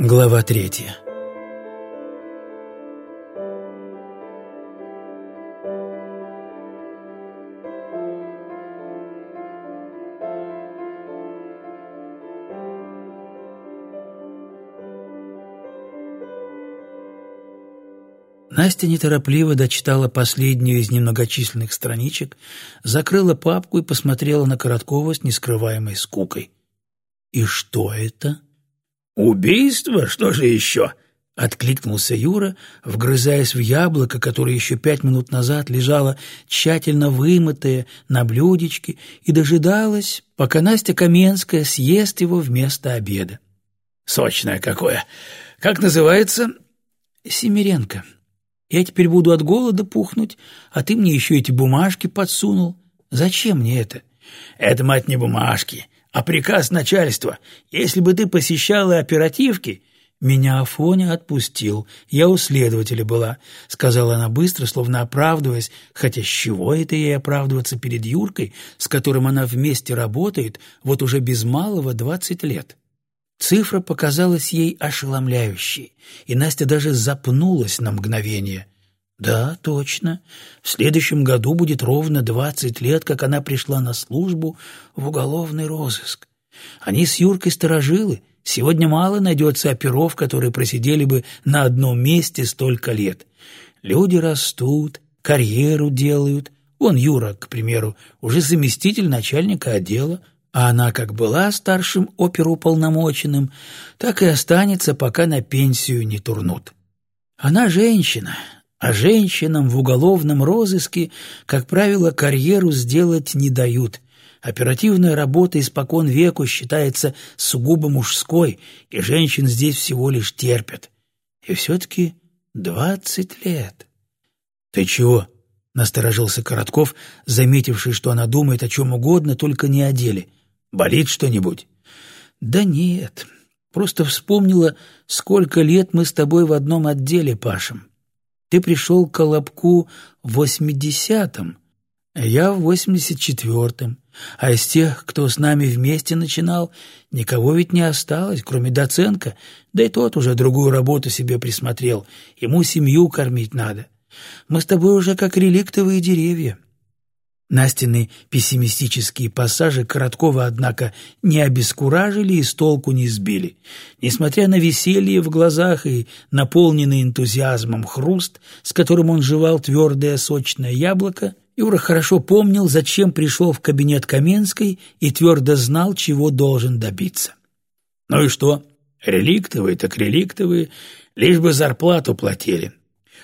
Глава третья Настя неторопливо дочитала последнюю из немногочисленных страничек, закрыла папку и посмотрела на Короткова с нескрываемой скукой. «И что это?» «Убийство? Что же еще?» — откликнулся Юра, вгрызаясь в яблоко, которое еще пять минут назад лежало тщательно вымытое на блюдечке и дожидалось, пока Настя Каменская съест его вместо обеда. «Сочное какое! Как называется?» «Семеренко. Я теперь буду от голода пухнуть, а ты мне еще эти бумажки подсунул. Зачем мне это?» «Это, мать, не бумажки а приказ начальства. Если бы ты посещала оперативки...» «Меня Афоня отпустил. Я у следователя была», — сказала она быстро, словно оправдываясь, хотя с чего это ей оправдываться перед Юркой, с которым она вместе работает вот уже без малого двадцать лет. Цифра показалась ей ошеломляющей, и Настя даже запнулась на мгновение — да, точно. В следующем году будет ровно двадцать лет, как она пришла на службу в уголовный розыск. Они с Юркой сторожилы. Сегодня мало найдется оперов, которые просидели бы на одном месте столько лет. Люди растут, карьеру делают. Вон Юра, к примеру, уже заместитель начальника отдела, а она как была старшим оперуполномоченным, так и останется, пока на пенсию не турнут. Она женщина, а женщинам в уголовном розыске, как правило, карьеру сделать не дают. Оперативная работа испокон веку считается сугубо мужской, и женщин здесь всего лишь терпят. И все-таки двадцать лет. — Ты чего? — насторожился Коротков, заметивший, что она думает о чем угодно, только не о деле. — Болит что-нибудь? — Да нет, просто вспомнила, сколько лет мы с тобой в одном отделе пашем. Ты пришел к Колобку в восьмидесятом, а я в восемьдесят четвертом. А из тех, кто с нами вместе начинал, никого ведь не осталось, кроме Доценко, да и тот уже другую работу себе присмотрел, ему семью кормить надо. Мы с тобой уже как реликтовые деревья. Настины пессимистические пассажи Короткова, однако, не обескуражили и с толку не сбили. Несмотря на веселье в глазах и наполненный энтузиазмом хруст, с которым он жевал твердое сочное яблоко, Юра хорошо помнил, зачем пришел в кабинет Каменской и твердо знал, чего должен добиться. «Ну и что? Реликтовые так реликтовые, лишь бы зарплату платили.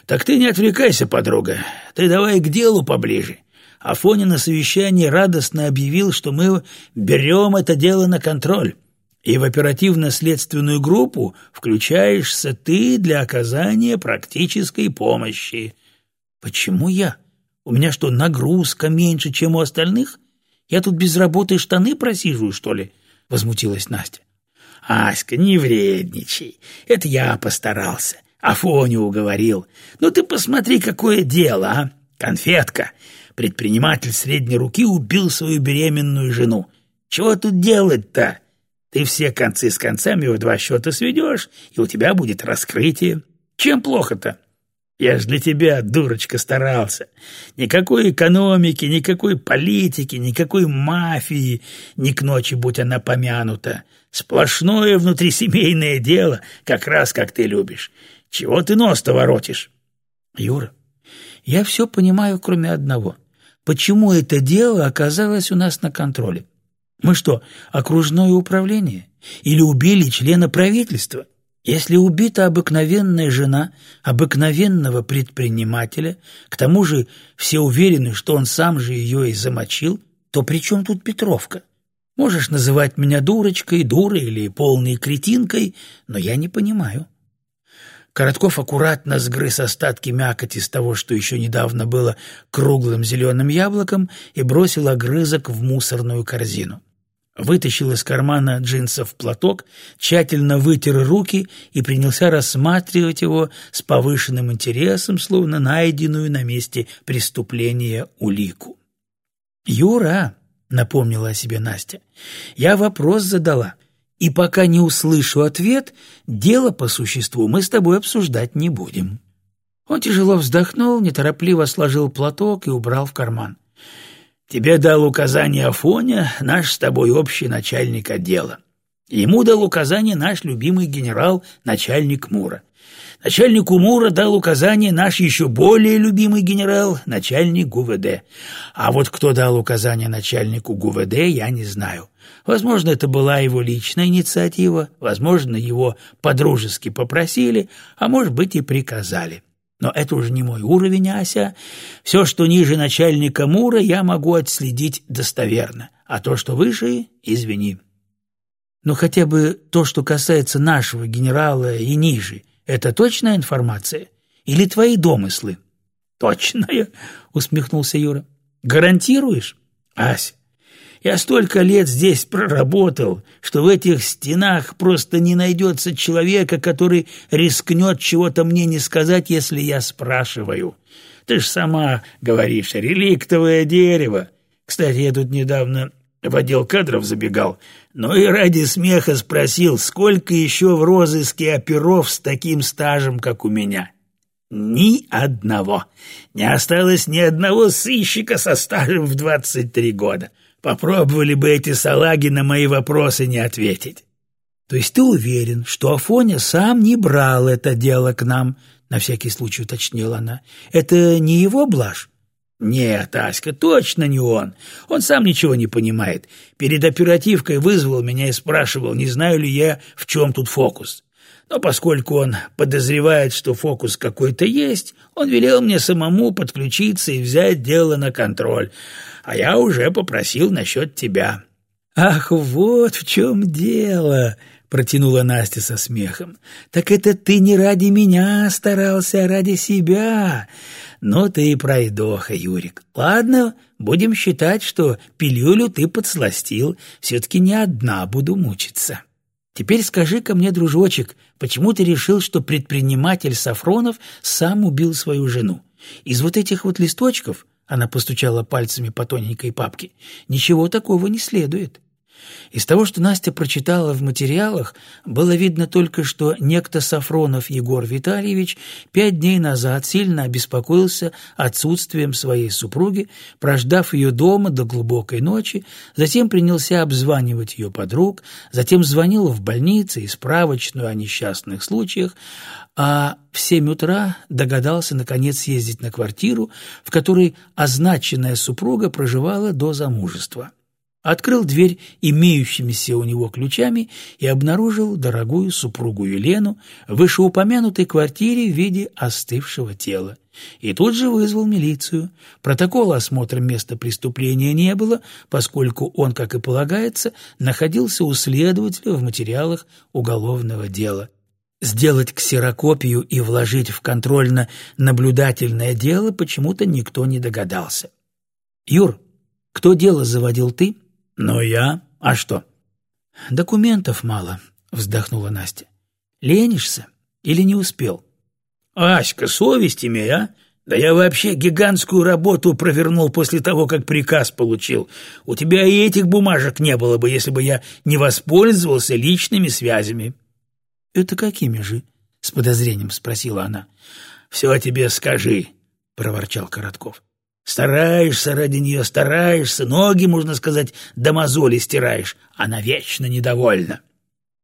Так ты не отвлекайся, подруга, ты давай к делу поближе». Афоня на совещании радостно объявил, что мы берем это дело на контроль, и в оперативно-следственную группу включаешься ты для оказания практической помощи. Почему я? У меня что, нагрузка меньше, чем у остальных? Я тут без работы штаны просиживаю, что ли? Возмутилась Настя. Аська, не вредничай. Это я постарался. Афоню уговорил. Ну ты посмотри, какое дело, а? Конфетка предприниматель средней руки убил свою беременную жену. Чего тут делать-то? Ты все концы с концами в два счета сведешь, и у тебя будет раскрытие. Чем плохо-то? Я ж для тебя, дурочка, старался. Никакой экономики, никакой политики, никакой мафии, ни к ночи будь она помянута. Сплошное внутрисемейное дело, как раз как ты любишь. Чего ты нос-то воротишь? Юра, я все понимаю, кроме одного почему это дело оказалось у нас на контроле. Мы что, окружное управление? Или убили члена правительства? Если убита обыкновенная жена обыкновенного предпринимателя, к тому же все уверены, что он сам же ее и замочил, то при чем тут Петровка? Можешь называть меня дурочкой, дурой или полной кретинкой, но я не понимаю. Коротков аккуратно сгрыз остатки мякоти с того, что еще недавно было круглым зеленым яблоком, и бросил огрызок в мусорную корзину. Вытащил из кармана джинсов платок, тщательно вытер руки и принялся рассматривать его с повышенным интересом, словно найденную на месте преступления улику. «Юра», — напомнила о себе Настя, — «я вопрос задала. И пока не услышу ответ, дело по существу мы с тобой обсуждать не будем». Он тяжело вздохнул, неторопливо сложил платок и убрал в карман. «Тебе дал указание Афоня, наш с тобой общий начальник отдела. Ему дал указание наш любимый генерал, начальник Мура. Начальнику Мура дал указание наш еще более любимый генерал, начальник ГУВД. А вот кто дал указание начальнику ГУВД, я не знаю. Возможно, это была его личная инициатива, возможно, его подружески попросили, а может быть и приказали. Но это уже не мой уровень, Ася. Все, что ниже начальника Мура, я могу отследить достоверно, а то, что выше, извини. Но хотя бы то, что касается нашего генерала и ниже, это точная информация? Или твои домыслы? Точная, усмехнулся Юра. Гарантируешь? Ася, я столько лет здесь проработал, что в этих стенах просто не найдется человека, который рискнет чего-то мне не сказать, если я спрашиваю. Ты ж сама говоришь, реликтовое дерево. Кстати, я тут недавно в отдел кадров забегал, но и ради смеха спросил, сколько еще в розыске оперов с таким стажем, как у меня. Ни одного. Не осталось ни одного сыщика со стажем в двадцать три года. Попробовали бы эти салаги на мои вопросы не ответить. То есть ты уверен, что Афоня сам не брал это дело к нам, на всякий случай уточнила она. Это не его блажь? «Нет, Аська, точно не он. Он сам ничего не понимает. Перед оперативкой вызвал меня и спрашивал, не знаю ли я, в чем тут фокус. Но поскольку он подозревает, что фокус какой-то есть, он велел мне самому подключиться и взять дело на контроль. А я уже попросил насчет тебя». «Ах, вот в чем дело!» — протянула Настя со смехом. «Так это ты не ради меня старался, а ради себя. Ну ты и пройдоха, Юрик. Ладно, будем считать, что пилюлю ты подсластил. Все-таки не одна буду мучиться. Теперь скажи-ка мне, дружочек, почему ты решил, что предприниматель Сафронов сам убил свою жену? Из вот этих вот листочков, она постучала пальцами по тоненькой папке, ничего такого не следует. Из того, что Настя прочитала в материалах, было видно только, что некто Сафронов Егор Витальевич пять дней назад сильно обеспокоился отсутствием своей супруги, прождав ее дома до глубокой ночи, затем принялся обзванивать ее подруг, затем звонил в больницы и справочную о несчастных случаях, а в семь утра догадался наконец съездить на квартиру, в которой означенная супруга проживала до замужества открыл дверь имеющимися у него ключами и обнаружил дорогую супругу Елену в вышеупомянутой квартире в виде остывшего тела. И тут же вызвал милицию. Протокола осмотра места преступления не было, поскольку он, как и полагается, находился у следователя в материалах уголовного дела. Сделать ксерокопию и вложить в контрольно-наблюдательное дело почему-то никто не догадался. «Юр, кто дело заводил ты?» «Но я? А что?» «Документов мало», — вздохнула Настя. «Ленишься или не успел?» «Аська, совесть имей, а? Да я вообще гигантскую работу провернул после того, как приказ получил. У тебя и этих бумажек не было бы, если бы я не воспользовался личными связями». «Это какими же?» — с подозрением спросила она. «Все тебе скажи», — проворчал Коротков. Стараешься ради нее, стараешься, ноги, можно сказать, до мозоли стираешь. Она вечно недовольна.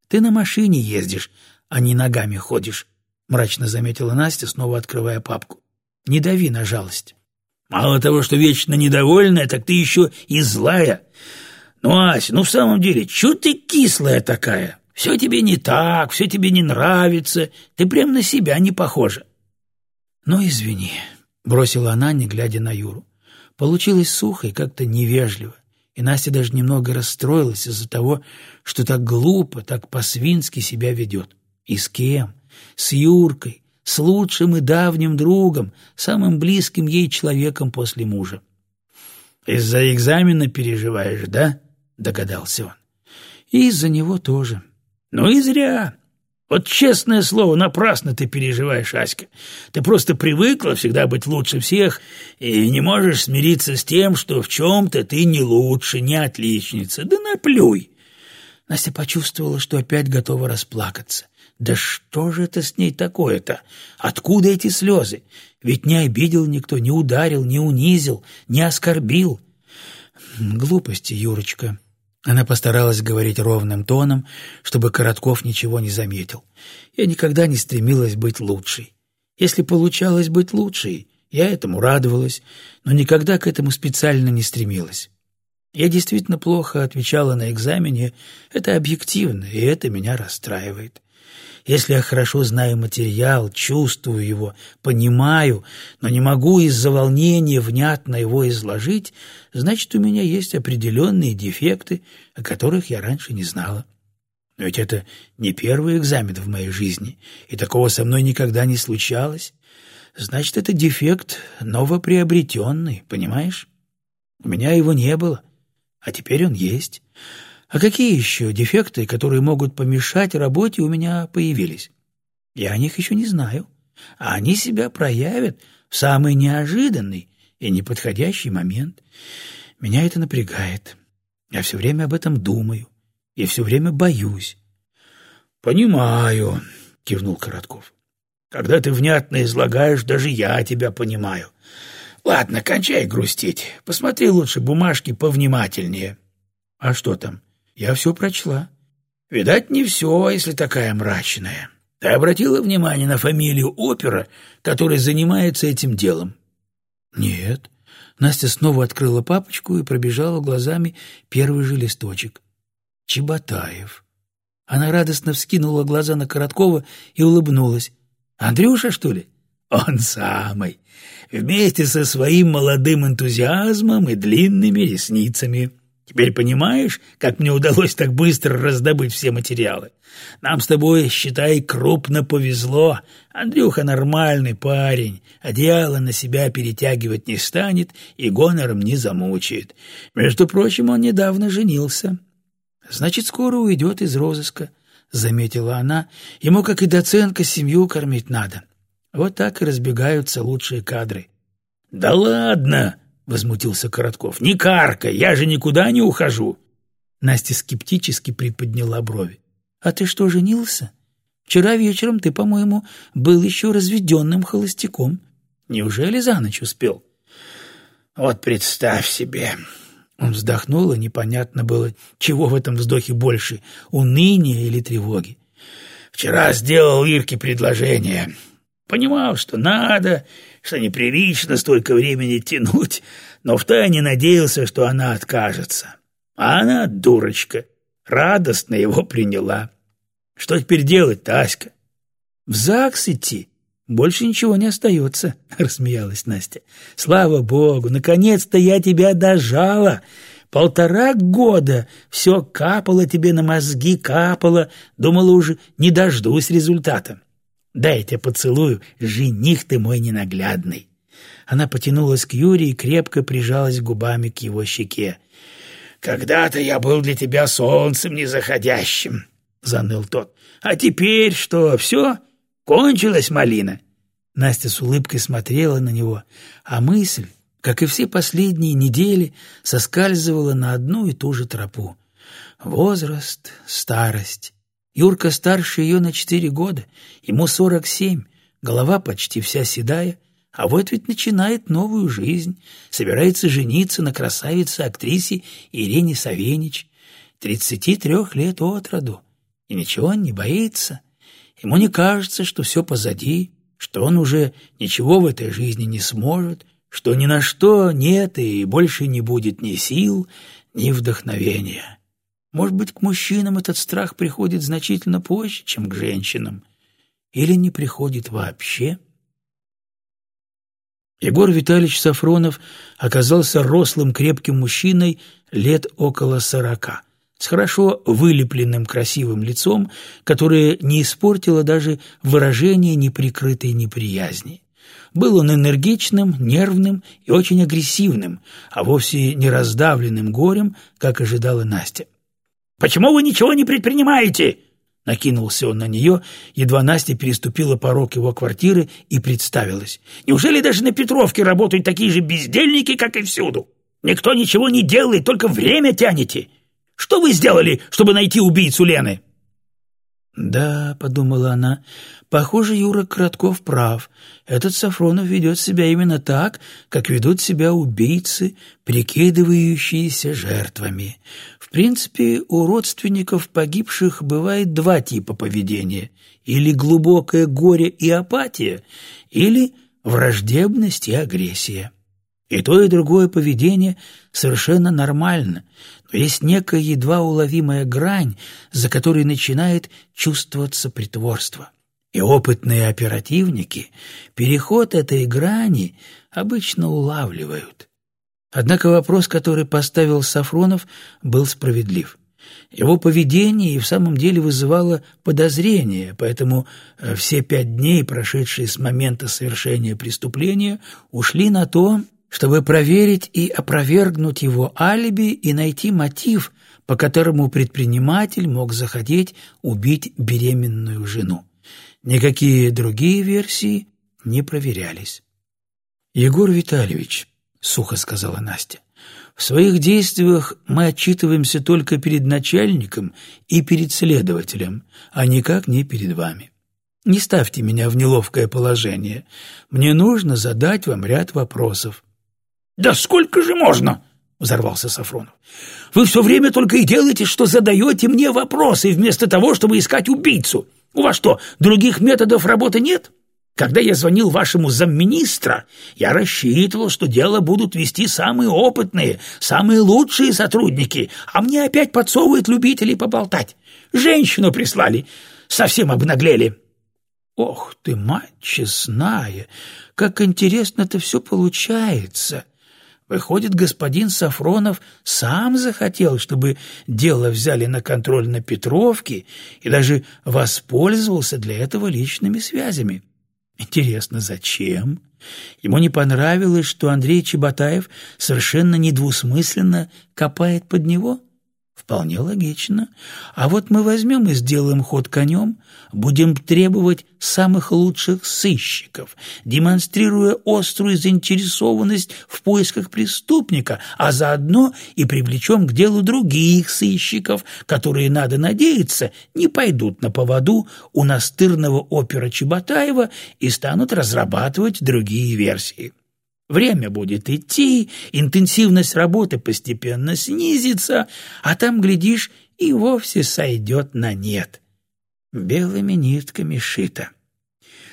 Ты на машине ездишь, а не ногами ходишь, — мрачно заметила Настя, снова открывая папку. Не дави на жалость. Мало того, что вечно недовольная, так ты еще и злая. Ну, Ася, ну в самом деле, чё ты кислая такая? Все тебе не так, все тебе не нравится, ты прям на себя не похожа. Ну, извини, — бросила она, не глядя на Юру. Получилось сухо и как-то невежливо, и Настя даже немного расстроилась из-за того, что так глупо, так по-свински себя ведет. И с кем? С Юркой, с лучшим и давним другом, самым близким ей человеком после мужа. «Из-за экзамена переживаешь, да?» — догадался он. «И из-за него тоже». «Ну и зря. Вот честное слово, напрасно ты переживаешь, Аська. Ты просто привыкла всегда быть лучше всех и не можешь смириться с тем, что в чем-то ты не лучше, не отличница. Да наплюй. Настя почувствовала, что опять готова расплакаться. Да что же это с ней такое-то? Откуда эти слезы? Ведь не обидел никто, не ударил, не унизил, не оскорбил. Глупости, Юрочка. Она постаралась говорить ровным тоном, чтобы Коротков ничего не заметил. Я никогда не стремилась быть лучшей. Если получалось быть лучшей, я этому радовалась, но никогда к этому специально не стремилась. Я действительно плохо отвечала на экзамене, это объективно, и это меня расстраивает. Если я хорошо знаю материал, чувствую его, понимаю, но не могу из-за волнения внятно его изложить, значит, у меня есть определенные дефекты, о которых я раньше не знала. Но ведь это не первый экзамен в моей жизни, и такого со мной никогда не случалось. Значит, это дефект новоприобретенный, понимаешь? У меня его не было, а теперь он есть. А какие еще дефекты, которые могут помешать работе, у меня появились? Я о них еще не знаю. А они себя проявят в самый неожиданный и неподходящий момент. Меня это напрягает. Я все время об этом думаю и все время боюсь. — Понимаю, — кивнул Коротков. — Когда ты внятно излагаешь, даже я тебя понимаю. Ладно, кончай грустить. Посмотри лучше бумажки повнимательнее. — А что там? Я все прочла. Видать, не все, если такая мрачная. Ты обратила внимание на фамилию опера, который занимается этим делом? Нет. Настя снова открыла папочку и пробежала глазами первый же листочек. Чеботаев. Она радостно вскинула глаза на Короткова и улыбнулась. «Андрюша, что ли?» «Он самый. Вместе со своим молодым энтузиазмом и длинными ресницами. Теперь понимаешь, как мне удалось так быстро раздобыть все материалы? Нам с тобой, считай, крупно повезло. Андрюха нормальный парень, одеяло на себя перетягивать не станет и гонором не замучает. Между прочим, он недавно женился. Значит, скоро уйдет из розыска, — заметила она. Ему, как и доценка, семью кормить надо. Вот так и разбегаются лучшие кадры. — Да ладно! Возмутился Коротков. «Не каркай, я же никуда не ухожу!» Настя скептически приподняла брови. «А ты что, женился? Вчера вечером ты, по-моему, был еще разведенным холостяком. Неужели за ночь успел?» «Вот представь себе!» Он вздохнул, и непонятно было, чего в этом вздохе больше — уныния или тревоги. «Вчера сделал Ирке предложение. Понимал, что надо, что неприлично столько времени тянуть, но втайне надеялся, что она откажется. А она, дурочка, радостно его приняла. Что теперь делать, Таська? В ЗАГС идти? Больше ничего не остается, — рассмеялась Настя. Слава богу, наконец-то я тебя дожала. Полтора года все капало тебе на мозги, капало. Думала уже, не дождусь результата. Дай я поцелую, жених ты мой ненаглядный. Она потянулась к Юре и крепко прижалась губами к его щеке. «Когда-то я был для тебя солнцем незаходящим», — заныл тот. «А теперь что, все? Кончилась малина?» Настя с улыбкой смотрела на него, а мысль, как и все последние недели, соскальзывала на одну и ту же тропу. Возраст, старость, Юрка старше ее на четыре года, ему сорок семь, голова почти вся седая, а вот ведь начинает новую жизнь, собирается жениться на красавице-актрисе Ирине Савенич, тридцати трех лет от роду, и ничего он не боится. Ему не кажется, что все позади, что он уже ничего в этой жизни не сможет, что ни на что нет и больше не будет ни сил, ни вдохновения. Может быть, к мужчинам этот страх приходит значительно позже, чем к женщинам, или не приходит вообще. Егор Витальевич Сафронов оказался рослым крепким мужчиной лет около сорока, с хорошо вылепленным красивым лицом, которое не испортило даже выражение неприкрытой неприязни. Был он энергичным, нервным и очень агрессивным, а вовсе не раздавленным горем, как ожидала Настя. Почему вы ничего не предпринимаете?» Накинулся он на нее, едва Настя переступила порог его квартиры и представилась. «Неужели даже на Петровке работают такие же бездельники, как и всюду? Никто ничего не делает, только время тянете. Что вы сделали, чтобы найти убийцу Лены?» «Да», — подумала она, — «похоже, Юра Коротков прав. Этот Сафронов ведет себя именно так, как ведут себя убийцы, прикидывающиеся жертвами. В принципе, у родственников погибших бывает два типа поведения — или глубокое горе и апатия, или враждебность и агрессия. И то, и другое поведение совершенно нормально, но есть некая едва уловимая грань, за которой начинает чувствоваться притворство. И опытные оперативники переход этой грани обычно улавливают. Однако вопрос, который поставил Сафронов, был справедлив. Его поведение и в самом деле вызывало подозрение, поэтому э, все пять дней, прошедшие с момента совершения преступления, ушли на то, чтобы проверить и опровергнуть его алиби и найти мотив, по которому предприниматель мог захотеть убить беременную жену. Никакие другие версии не проверялись. «Егор Витальевич», — сухо сказала Настя, — «в своих действиях мы отчитываемся только перед начальником и перед следователем, а никак не перед вами. Не ставьте меня в неловкое положение. Мне нужно задать вам ряд вопросов». «Да сколько же можно?» — взорвался Сафронов. «Вы все время только и делаете, что задаете мне вопросы, вместо того, чтобы искать убийцу. У вас что, других методов работы нет?» Когда я звонил вашему замминистра, я рассчитывал, что дело будут вести самые опытные, самые лучшие сотрудники, а мне опять подсовывают любителей поболтать. Женщину прислали, совсем обнаглели. Ох ты, мать честная, как интересно-то все получается. Выходит, господин Сафронов сам захотел, чтобы дело взяли на контроль на Петровке и даже воспользовался для этого личными связями. Интересно, зачем? Ему не понравилось, что Андрей Чеботаев совершенно недвусмысленно копает под него? Вполне логично. А вот мы возьмем и сделаем ход конем, будем требовать самых лучших сыщиков, демонстрируя острую заинтересованность в поисках преступника, а заодно и привлечем к делу других сыщиков, которые, надо надеяться, не пойдут на поводу у настырного опера Чеботаева и станут разрабатывать другие версии. Время будет идти, интенсивность работы постепенно снизится, а там, глядишь, и вовсе сойдет на нет. Белыми нитками шито.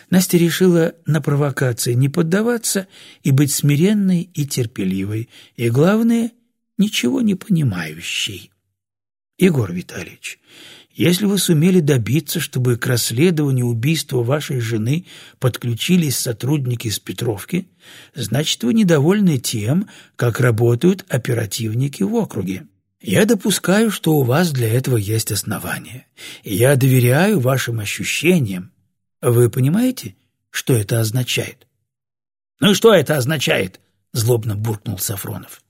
Настя решила на провокации не поддаваться и быть смиренной и терпеливой, и, главное, ничего не понимающей. Егор Витальевич, если вы сумели добиться, чтобы к расследованию убийства вашей жены подключились сотрудники с Петровки, значит, вы недовольны тем, как работают оперативники в округе. Я допускаю, что у вас для этого есть основания. Я доверяю вашим ощущениям. Вы понимаете, что это означает? «Ну и что это означает?» — злобно буркнул Сафронов.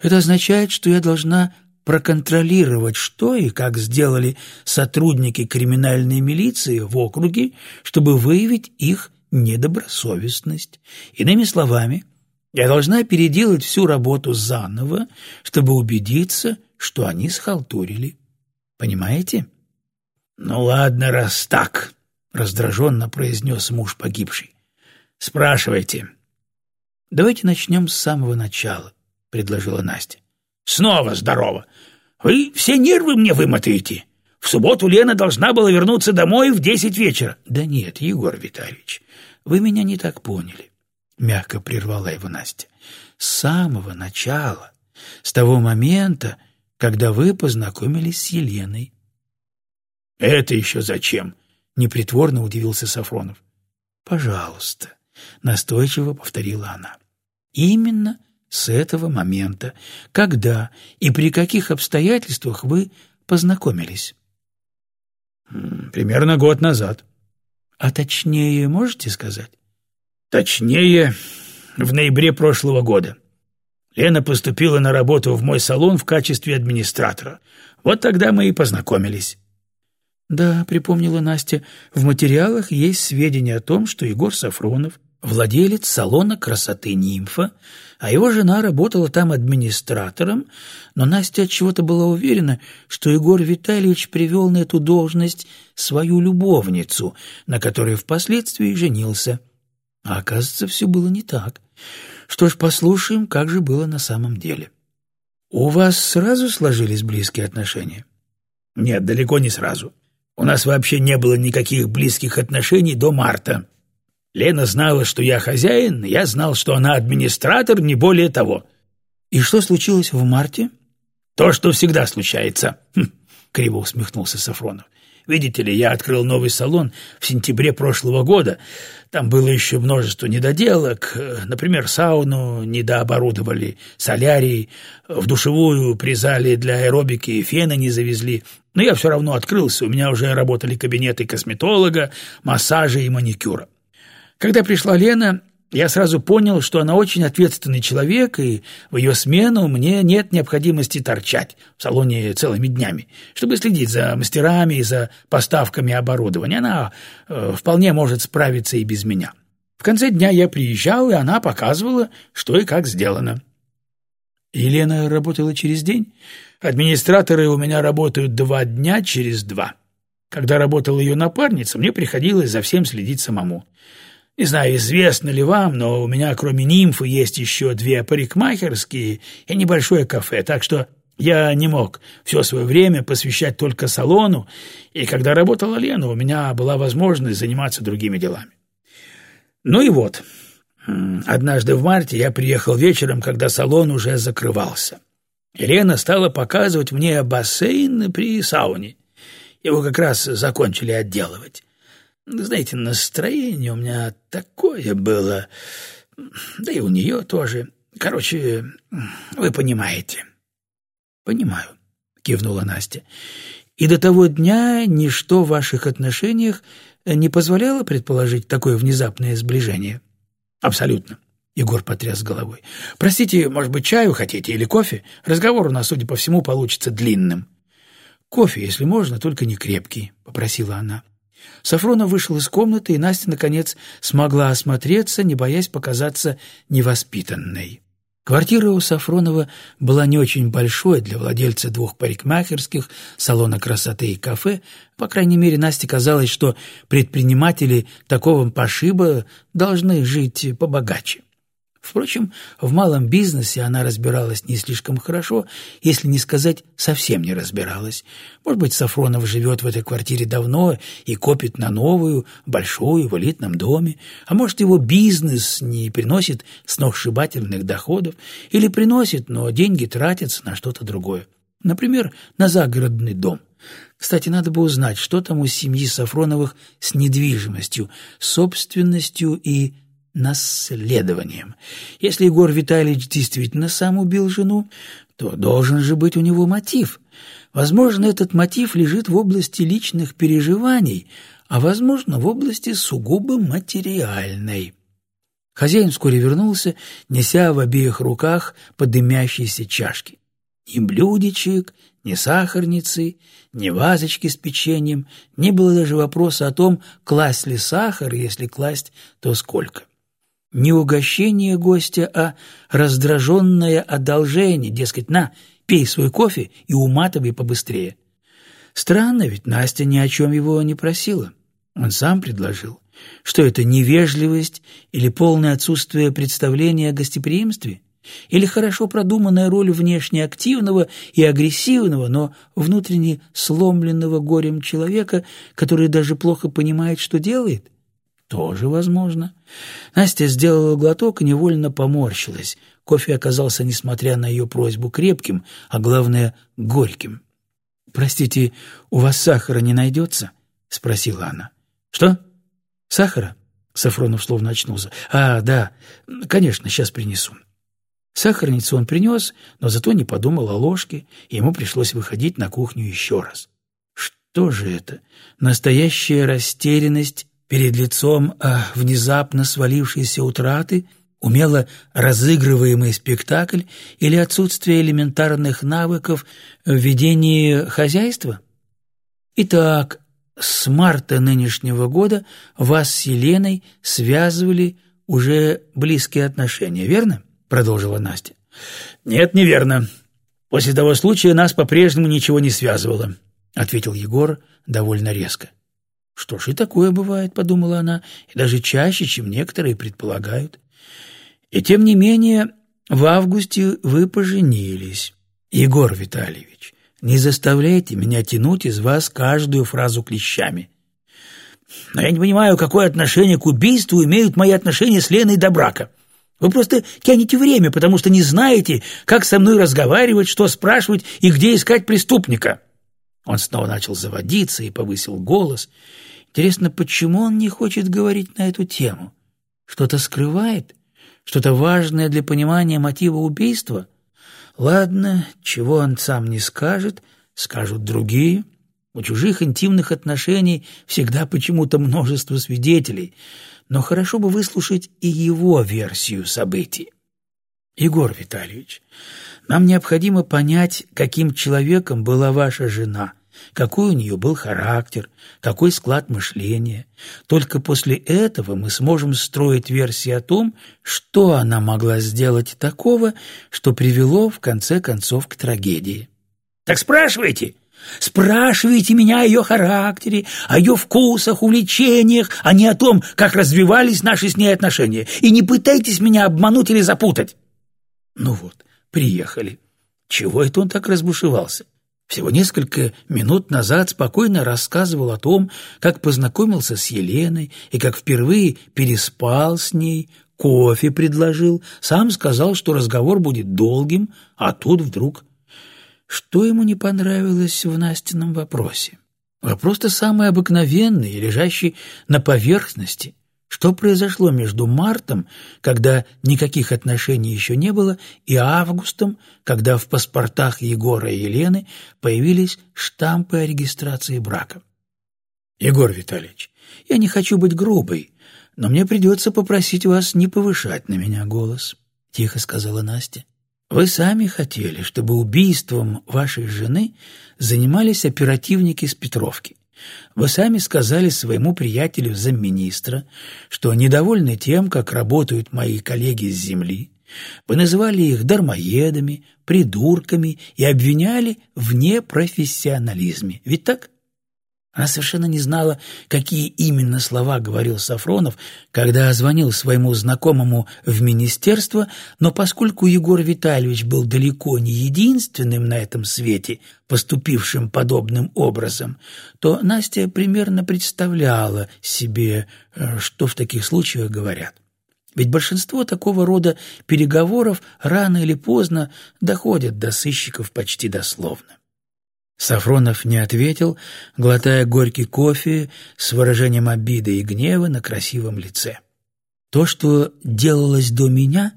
«Это означает, что я должна проконтролировать, что и как сделали сотрудники криминальной милиции в округе, чтобы выявить их недобросовестность. Иными словами, я должна переделать всю работу заново, чтобы убедиться, что они схалтурили. Понимаете? — Ну ладно, раз так, — раздраженно произнес муж погибший. — Спрашивайте. — Давайте начнем с самого начала, — предложила Настя. Снова здорово. Вы все нервы мне вымотаете. В субботу Лена должна была вернуться домой в десять вечера. Да нет, Егор Витальевич, вы меня не так поняли. Мягко прервала его Настя. С самого начала, с того момента, когда вы познакомились с Еленой. Это еще зачем? Непритворно удивился Сафронов. Пожалуйста, настойчиво повторила она. Именно с этого момента, когда и при каких обстоятельствах вы познакомились? Примерно год назад. А точнее можете сказать? Точнее, в ноябре прошлого года. Лена поступила на работу в мой салон в качестве администратора. Вот тогда мы и познакомились. Да, припомнила Настя, в материалах есть сведения о том, что Егор Сафронов владелец салона красоты «Нимфа», а его жена работала там администратором, но Настя от чего-то была уверена, что Егор Витальевич привел на эту должность свою любовницу, на которой впоследствии женился. А оказывается, все было не так. Что ж, послушаем, как же было на самом деле. У вас сразу сложились близкие отношения? Нет, далеко не сразу. У нас вообще не было никаких близких отношений до марта. Лена знала, что я хозяин, я знал, что она администратор, не более того. И что случилось в марте? То, что всегда случается, хм, криво усмехнулся Сафронов. Видите ли, я открыл новый салон в сентябре прошлого года. Там было еще множество недоделок. Например, сауну недооборудовали, солярий, в душевую при зале для аэробики фены не завезли. Но я все равно открылся. У меня уже работали кабинеты косметолога, массажа и маникюра. Когда пришла Лена, я сразу понял, что она очень ответственный человек, и в ее смену мне нет необходимости торчать в салоне целыми днями, чтобы следить за мастерами и за поставками оборудования. Она э, вполне может справиться и без меня. В конце дня я приезжал, и она показывала, что и как сделано. Елена работала через день? Администраторы у меня работают два дня через два. Когда работала ее напарница, мне приходилось за всем следить самому. Не знаю, известно ли вам, но у меня кроме нимфы есть еще две парикмахерские и небольшое кафе, так что я не мог все свое время посвящать только салону, и когда работала Лена, у меня была возможность заниматься другими делами. Ну и вот, однажды в марте я приехал вечером, когда салон уже закрывался. Елена стала показывать мне бассейн при сауне. Его как раз закончили отделывать. Знаете, настроение у меня такое было, да и у нее тоже. Короче, вы понимаете. — Понимаю, — кивнула Настя. — И до того дня ничто в ваших отношениях не позволяло предположить такое внезапное сближение? — Абсолютно. Егор потряс головой. «Простите, может быть, чаю хотите или кофе? Разговор у нас, судя по всему, получится длинным». «Кофе, если можно, только не крепкий», — попросила она. Сафронов вышел из комнаты, и Настя, наконец, смогла осмотреться, не боясь показаться невоспитанной. Квартира у Сафронова была не очень большой для владельца двух парикмахерских, салона красоты и кафе. По крайней мере, Насте казалось, что предприниматели такого пошиба должны жить побогаче. Впрочем, в малом бизнесе она разбиралась не слишком хорошо, если не сказать, совсем не разбиралась. Может быть, Сафронов живет в этой квартире давно и копит на новую, большую, в элитном доме, а может, его бизнес не приносит сногсшибательных доходов, или приносит, но деньги тратятся на что-то другое. Например, на загородный дом. Кстати, надо бы узнать, что там у семьи Сафроновых с недвижимостью, собственностью и наследованием. Если Егор Витальевич действительно сам убил жену, то должен же быть у него мотив. Возможно, этот мотив лежит в области личных переживаний, а, возможно, в области сугубо материальной. Хозяин вскоре вернулся, неся в обеих руках подымящиеся чашки. Ни блюдечек, ни сахарницы, ни вазочки с печеньем, не было даже вопроса о том, класть ли сахар, если класть, то сколько не угощение гостя, а раздраженное одолжение, дескать, на, пей свой кофе и уматывай побыстрее. Странно, ведь Настя ни о чем его не просила. Он сам предложил. Что это, невежливость или полное отсутствие представления о гостеприимстве? Или хорошо продуманная роль внешне активного и агрессивного, но внутренне сломленного горем человека, который даже плохо понимает, что делает? Тоже возможно. Настя сделала глоток и невольно поморщилась. Кофе оказался, несмотря на ее просьбу, крепким, а главное — горьким. «Простите, у вас сахара не найдется?» — спросила она. «Что? Сахара?» — Сафронов словно очнулся. «А, да, конечно, сейчас принесу». Сахарницу он принес, но зато не подумал о ложке, и ему пришлось выходить на кухню еще раз. Что же это? Настоящая растерянность перед лицом а, внезапно свалившейся утраты, умело разыгрываемый спектакль или отсутствие элементарных навыков в ведении хозяйства? Итак, с марта нынешнего года вас с Еленой связывали уже близкие отношения, верно?» — продолжила Настя. «Нет, неверно. После того случая нас по-прежнему ничего не связывало», — ответил Егор довольно резко. «Что ж, и такое бывает», — подумала она, — «и даже чаще, чем некоторые предполагают. И тем не менее, в августе вы поженились. Егор Витальевич, не заставляйте меня тянуть из вас каждую фразу клещами. Но я не понимаю, какое отношение к убийству имеют мои отношения с Леной до брака. Вы просто тянете время, потому что не знаете, как со мной разговаривать, что спрашивать и где искать преступника». Он снова начал заводиться и повысил голос. Интересно, почему он не хочет говорить на эту тему? Что-то скрывает? Что-то важное для понимания мотива убийства? Ладно, чего он сам не скажет, скажут другие. У чужих интимных отношений всегда почему-то множество свидетелей, но хорошо бы выслушать и его версию событий. Егор Витальевич, нам необходимо понять, каким человеком была ваша жена, какой у нее был характер, какой склад мышления. Только после этого мы сможем строить версии о том, что она могла сделать такого, что привело в конце концов к трагедии. «Так спрашивайте!» Спрашивайте меня о ее характере, о ее вкусах, увлечениях, а не о том, как развивались наши с ней отношения. И не пытайтесь меня обмануть или запутать. Ну вот, приехали. Чего это он так разбушевался? Всего несколько минут назад спокойно рассказывал о том, как познакомился с Еленой и как впервые переспал с ней, кофе предложил, сам сказал, что разговор будет долгим, а тут вдруг что ему не понравилось в Настином вопросе? Вопрос-то самый обыкновенный лежащий на поверхности. Что произошло между мартом, когда никаких отношений еще не было, и августом, когда в паспортах Егора и Елены появились штампы о регистрации брака? Егор Витальевич, я не хочу быть грубой, но мне придется попросить вас не повышать на меня голос, — тихо сказала Настя. Вы сами хотели, чтобы убийством вашей жены занимались оперативники с Петровки. Вы сами сказали своему приятелю замминистра, что недовольны тем, как работают мои коллеги с земли. Вы называли их дармоедами, придурками и обвиняли в непрофессионализме. Ведь так? Она совершенно не знала, какие именно слова говорил Сафронов, когда звонил своему знакомому в министерство, но поскольку Егор Витальевич был далеко не единственным на этом свете, поступившим подобным образом, то Настя примерно представляла себе, э, что в таких случаях говорят. Ведь большинство такого рода переговоров рано или поздно доходят до сыщиков почти дословно. Сафронов не ответил, глотая горький кофе с выражением обиды и гнева на красивом лице. «То, что делалось до меня,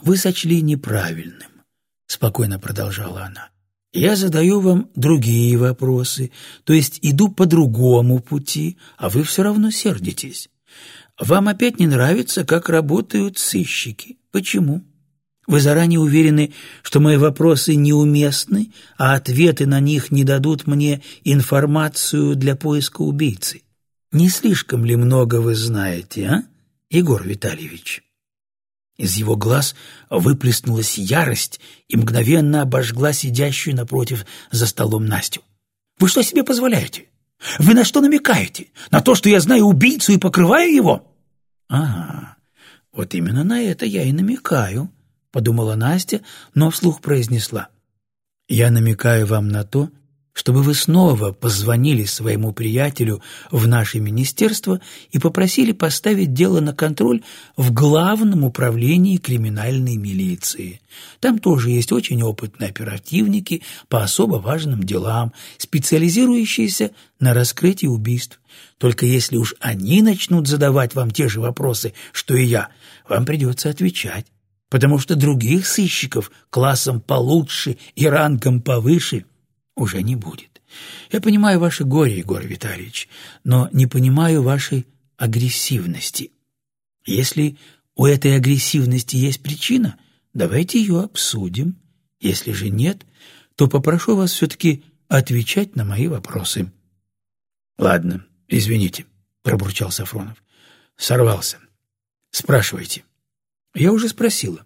вы сочли неправильным», — спокойно продолжала она. «Я задаю вам другие вопросы, то есть иду по другому пути, а вы все равно сердитесь. Вам опять не нравится, как работают сыщики. Почему?» Вы заранее уверены, что мои вопросы неуместны, а ответы на них не дадут мне информацию для поиска убийцы. Не слишком ли много вы знаете, а, Егор Витальевич?» Из его глаз выплеснулась ярость и мгновенно обожгла сидящую напротив за столом Настю. «Вы что себе позволяете? Вы на что намекаете? На то, что я знаю убийцу и покрываю его?» «Ага, вот именно на это я и намекаю», — подумала Настя, но вслух произнесла. «Я намекаю вам на то, чтобы вы снова позвонили своему приятелю в наше министерство и попросили поставить дело на контроль в Главном управлении криминальной милиции. Там тоже есть очень опытные оперативники по особо важным делам, специализирующиеся на раскрытии убийств. Только если уж они начнут задавать вам те же вопросы, что и я, вам придется отвечать потому что других сыщиков классом получше и рангом повыше уже не будет. Я понимаю ваше горе, Егор Витальевич, но не понимаю вашей агрессивности. Если у этой агрессивности есть причина, давайте ее обсудим. Если же нет, то попрошу вас все-таки отвечать на мои вопросы. — Ладно, извините, — пробурчал Сафронов. — Сорвался. Спрашивайте. Я уже спросила.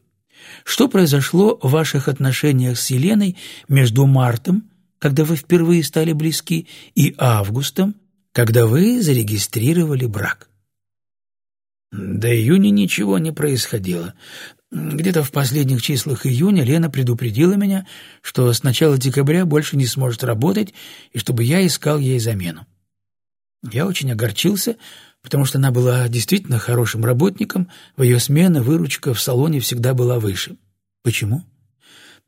Что произошло в ваших отношениях с Еленой между мартом, когда вы впервые стали близки, и августом, когда вы зарегистрировали брак? До июня ничего не происходило. Где-то в последних числах июня Лена предупредила меня, что с начала декабря больше не сможет работать и чтобы я искал ей замену. Я очень огорчился, потому что она была действительно хорошим работником, в ее смены выручка в салоне всегда была выше. Почему?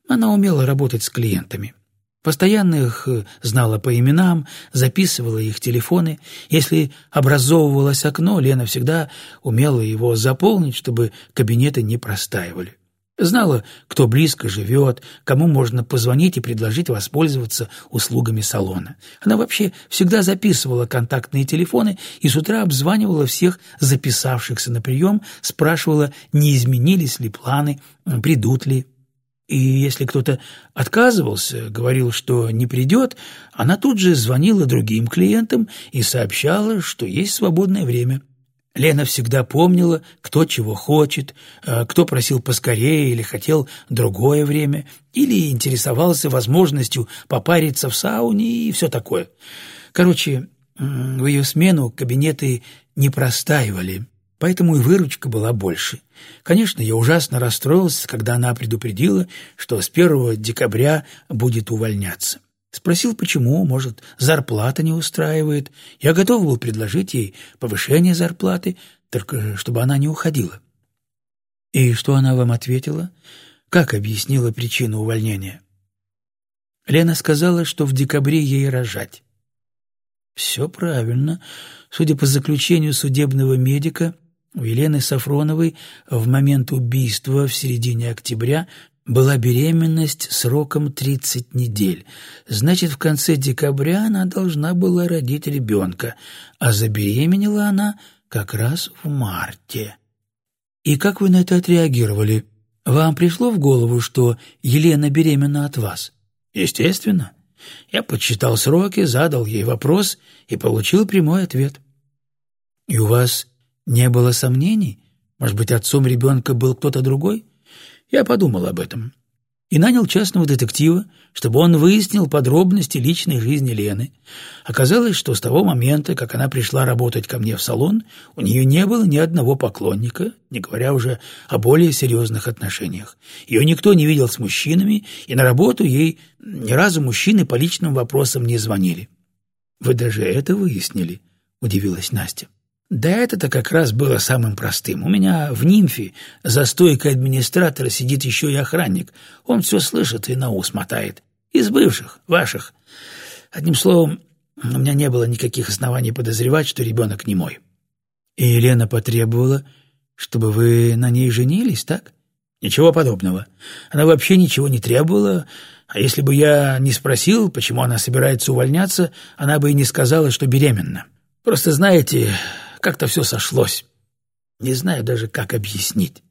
Она умела работать с клиентами. Постоянно их э, знала по именам, записывала их телефоны. Если образовывалось окно, Лена всегда умела его заполнить, чтобы кабинеты не простаивали. Знала, кто близко живет, кому можно позвонить и предложить воспользоваться услугами салона. Она вообще всегда записывала контактные телефоны и с утра обзванивала всех записавшихся на прием, спрашивала, не изменились ли планы, придут ли. И если кто-то отказывался, говорил, что не придет, она тут же звонила другим клиентам и сообщала, что есть свободное время. Лена всегда помнила, кто чего хочет, э, кто просил поскорее или хотел другое время, или интересовался возможностью попариться в сауне и все такое. Короче, в ее смену кабинеты не простаивали, поэтому и выручка была больше. Конечно, я ужасно расстроился, когда она предупредила, что с 1 декабря будет увольняться. Спросил, почему, может, зарплата не устраивает. Я готов был предложить ей повышение зарплаты, только чтобы она не уходила. И что она вам ответила? Как объяснила причину увольнения? Лена сказала, что в декабре ей рожать. Все правильно. Судя по заключению судебного медика, у Елены Сафроновой в момент убийства в середине октября была беременность сроком 30 недель. Значит, в конце декабря она должна была родить ребенка, а забеременела она как раз в марте. И как вы на это отреагировали? Вам пришло в голову, что Елена беременна от вас? Естественно. Я подсчитал сроки, задал ей вопрос и получил прямой ответ. И у вас не было сомнений? Может быть, отцом ребенка был кто-то другой? Я подумал об этом и нанял частного детектива, чтобы он выяснил подробности личной жизни Лены. Оказалось, что с того момента, как она пришла работать ко мне в салон, у нее не было ни одного поклонника, не говоря уже о более серьезных отношениях. Ее никто не видел с мужчинами, и на работу ей ни разу мужчины по личным вопросам не звонили. «Вы даже это выяснили?» — удивилась Настя. Да это-то как раз было самым простым. У меня в нимфе за стойкой администратора сидит еще и охранник. Он все слышит и на ус мотает. Из бывших, ваших. Одним словом, у меня не было никаких оснований подозревать, что ребенок не мой. И Елена потребовала, чтобы вы на ней женились, так? Ничего подобного. Она вообще ничего не требовала, а если бы я не спросил, почему она собирается увольняться, она бы и не сказала, что беременна. Просто, знаете, как-то все сошлось. Не знаю даже, как объяснить.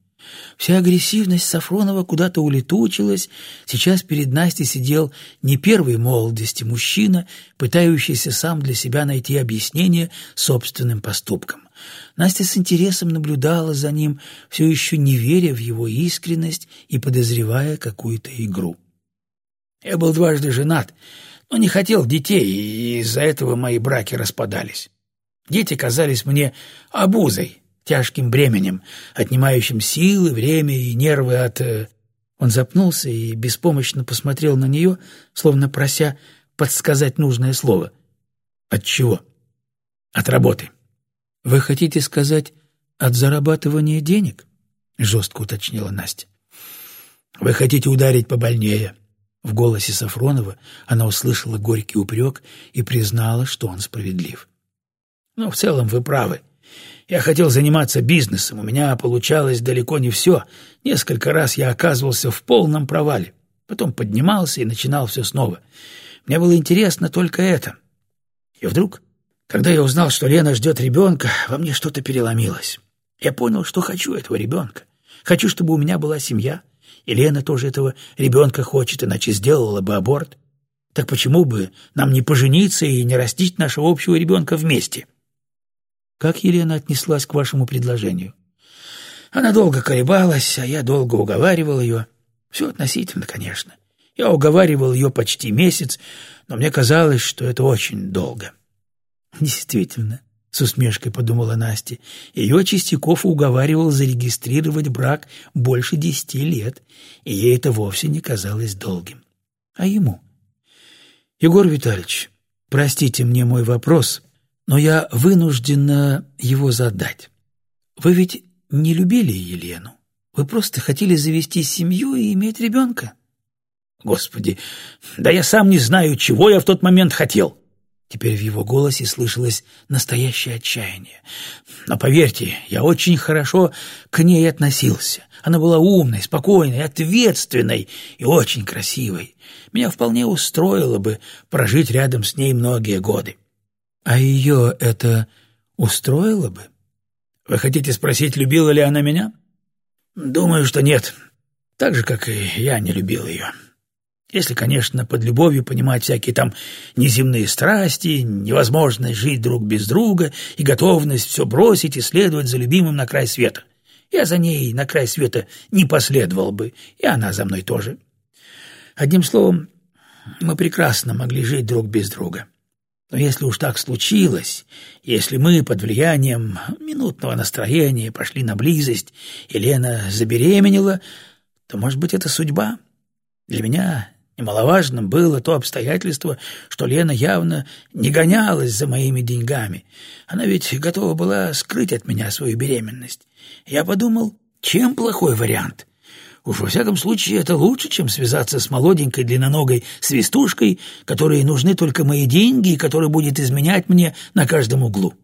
Вся агрессивность Сафронова куда-то улетучилась. Сейчас перед Настей сидел не первой молодости мужчина, пытающийся сам для себя найти объяснение собственным поступкам. Настя с интересом наблюдала за ним, все еще не веря в его искренность и подозревая какую-то игру. Я был дважды женат, но не хотел детей, и из-за этого мои браки распадались. Дети казались мне обузой, тяжким бременем, отнимающим силы, время и нервы от... Э, Он запнулся и беспомощно посмотрел на нее, словно прося подсказать нужное слово. «От чего?» «От работы». «Вы хотите сказать, от зарабатывания денег?» — жестко уточнила Настя. «Вы хотите ударить побольнее?» В голосе Сафронова она услышала горький упрек и признала, что он справедлив. Но в целом вы правы. Я хотел заниматься бизнесом, у меня получалось далеко не все. Несколько раз я оказывался в полном провале. Потом поднимался и начинал все снова. Мне было интересно только это. И вдруг, когда я узнал, что Лена ждет ребенка, во мне что-то переломилось. Я понял, что хочу этого ребенка. Хочу, чтобы у меня была семья. И Лена тоже этого ребенка хочет, иначе сделала бы аборт. Так почему бы нам не пожениться и не растить нашего общего ребенка вместе?» Как Елена отнеслась к вашему предложению? Она долго колебалась, а я долго уговаривал ее. Все относительно, конечно. Я уговаривал ее почти месяц, но мне казалось, что это очень долго. Действительно, с усмешкой подумала Настя. Ее Чистяков уговаривал зарегистрировать брак больше десяти лет, и ей это вовсе не казалось долгим. А ему? Егор Витальевич, простите мне мой вопрос, но я вынуждена его задать. Вы ведь не любили Елену? Вы просто хотели завести семью и иметь ребенка? Господи, да я сам не знаю, чего я в тот момент хотел. Теперь в его голосе слышалось настоящее отчаяние. Но поверьте, я очень хорошо к ней относился. Она была умной, спокойной, ответственной и очень красивой. Меня вполне устроило бы прожить рядом с ней многие годы. А ее это устроило бы? Вы хотите спросить, любила ли она меня? Думаю, что нет. Так же, как и я не любил ее. Если, конечно, под любовью понимать всякие там неземные страсти, невозможность жить друг без друга и готовность все бросить и следовать за любимым на край света. Я за ней на край света не последовал бы, и она за мной тоже. Одним словом, мы прекрасно могли жить друг без друга. Но если уж так случилось, если мы под влиянием минутного настроения пошли на близость, и Лена забеременела, то, может быть, это судьба? Для меня Немаловажным было то обстоятельство, что Лена явно не гонялась за моими деньгами. Она ведь готова была скрыть от меня свою беременность. Я подумал, чем плохой вариант? Уж во всяком случае это лучше, чем связаться с молоденькой длинноногой свистушкой, которой нужны только мои деньги и которая будет изменять мне на каждом углу.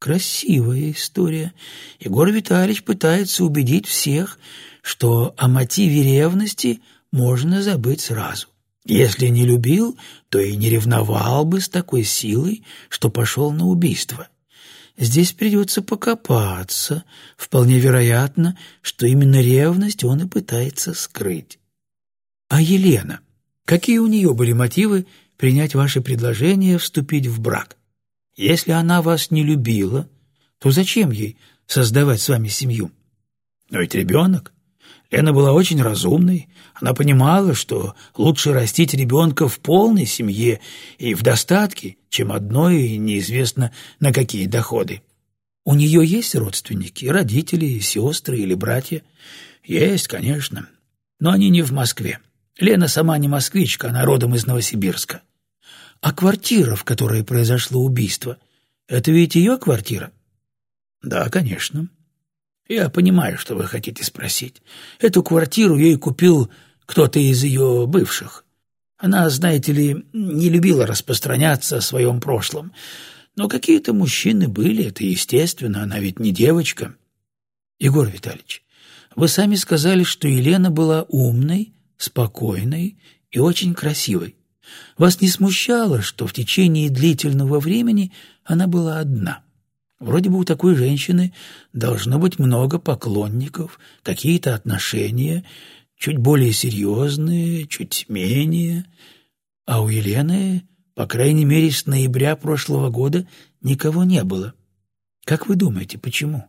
Красивая история. Егор Витальевич пытается убедить всех, что о мотиве ревности – можно забыть сразу. Если не любил, то и не ревновал бы с такой силой, что пошел на убийство. Здесь придется покопаться. Вполне вероятно, что именно ревность он и пытается скрыть. А Елена? Какие у нее были мотивы принять ваше предложение вступить в брак? Если она вас не любила, то зачем ей создавать с вами семью? Но ведь ребенок. Лена была очень разумной. Она понимала, что лучше растить ребенка в полной семье и в достатке, чем одной и неизвестно на какие доходы. У нее есть родственники, родители, сестры или братья? Есть, конечно, но они не в Москве. Лена сама не москвичка, она родом из Новосибирска. А квартира, в которой произошло убийство, это ведь ее квартира? Да, конечно. Я понимаю, что вы хотите спросить. Эту квартиру ей купил кто-то из ее бывших. Она, знаете ли, не любила распространяться о своем прошлом. Но какие-то мужчины были, это естественно, она ведь не девочка. Егор Витальевич, вы сами сказали, что Елена была умной, спокойной и очень красивой. Вас не смущало, что в течение длительного времени она была одна? Вроде бы у такой женщины должно быть много поклонников, какие-то отношения, чуть более серьезные, чуть менее. А у Елены, по крайней мере, с ноября прошлого года никого не было. Как вы думаете, почему?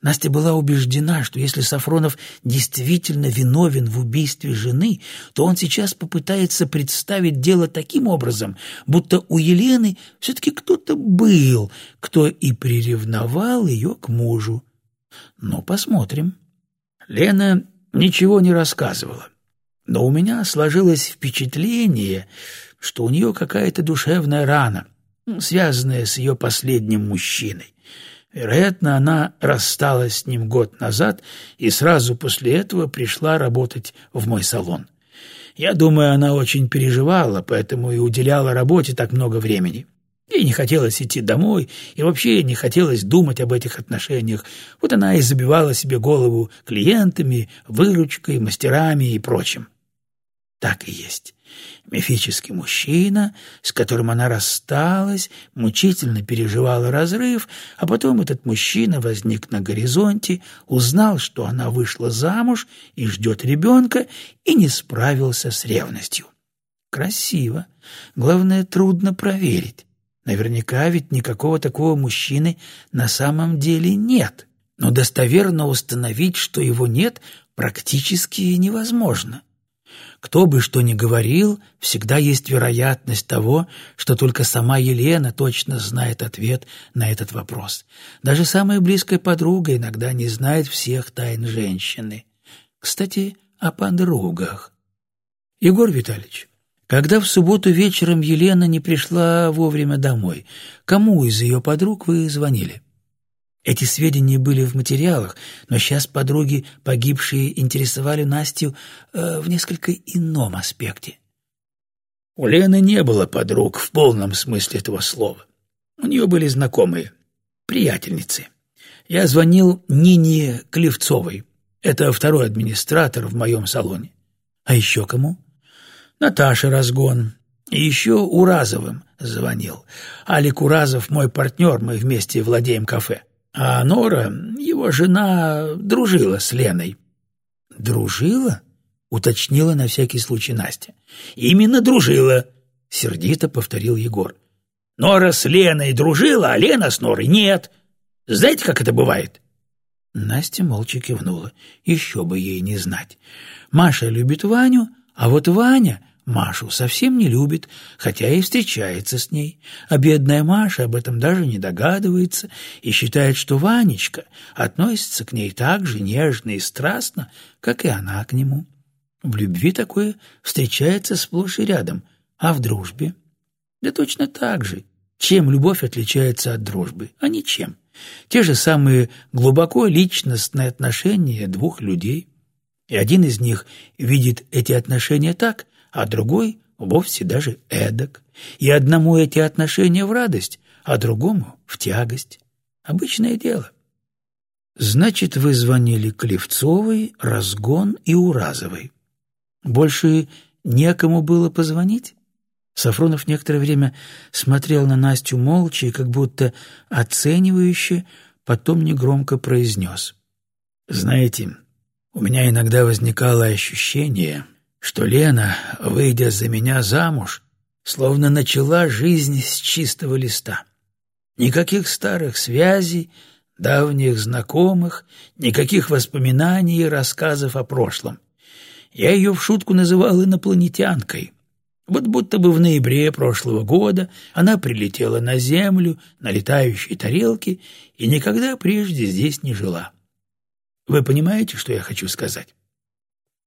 Настя была убеждена, что если Сафронов действительно виновен в убийстве жены, то он сейчас попытается представить дело таким образом, будто у Елены все-таки кто-то был, кто и приревновал ее к мужу. Но посмотрим. Лена ничего не рассказывала, но у меня сложилось впечатление, что у нее какая-то душевная рана, связанная с ее последним мужчиной. Вероятно, она рассталась с ним год назад и сразу после этого пришла работать в мой салон. Я думаю, она очень переживала, поэтому и уделяла работе так много времени. Ей не хотелось идти домой, и вообще не хотелось думать об этих отношениях. Вот она и забивала себе голову клиентами, выручкой, мастерами и прочим. Так и есть. Мифический мужчина, с которым она рассталась, мучительно переживала разрыв, а потом этот мужчина возник на горизонте, узнал, что она вышла замуж и ждет ребенка, и не справился с ревностью. Красиво. Главное, трудно проверить. Наверняка ведь никакого такого мужчины на самом деле нет. но достоверно установить, что его нет, практически невозможно. Кто бы что ни говорил, всегда есть вероятность того, что только сама Елена точно знает ответ на этот вопрос. Даже самая близкая подруга иногда не знает всех тайн женщины. Кстати, о подругах. Егор Витальевич, когда в субботу вечером Елена не пришла вовремя домой, кому из ее подруг вы звонили? Эти сведения были в материалах, но сейчас подруги погибшие интересовали Настю э, в несколько ином аспекте. У Лены не было подруг в полном смысле этого слова. У нее были знакомые, приятельницы. Я звонил Нине Клевцовой. Это второй администратор в моем салоне. А еще кому? Наташа Разгон. И еще Уразовым звонил. Алик Уразов мой партнер, мы вместе владеем кафе. А Нора, его жена, дружила с Леной. «Дружила?» — уточнила на всякий случай Настя. «Именно дружила», — сердито повторил Егор. «Нора с Леной дружила, а Лена с Норой нет. Знаете, как это бывает?» Настя молча кивнула. Еще бы ей не знать. Маша любит Ваню, а вот Ваня Машу совсем не любит, хотя и встречается с ней. А бедная Маша об этом даже не догадывается и считает, что Ванечка относится к ней так же нежно и страстно, как и она к нему. В любви такое встречается сплошь и рядом, а в дружбе? Да точно так же. Чем любовь отличается от дружбы? А ничем. Те же самые глубоко личностные отношения двух людей. И один из них видит эти отношения так – а другой вовсе даже эдак. И одному эти отношения в радость, а другому в тягость. Обычное дело. Значит, вы звонили Клевцовой, Разгон и Уразовой. Больше некому было позвонить? Сафронов некоторое время смотрел на Настю молча и как будто оценивающе, потом негромко произнес. «Знаете, у меня иногда возникало ощущение, что Лена, выйдя за меня замуж, словно начала жизнь с чистого листа. Никаких старых связей, давних знакомых, никаких воспоминаний и рассказов о прошлом. Я ее в шутку называл инопланетянкой. Вот будто бы в ноябре прошлого года она прилетела на Землю на летающей тарелке и никогда прежде здесь не жила. Вы понимаете, что я хочу сказать?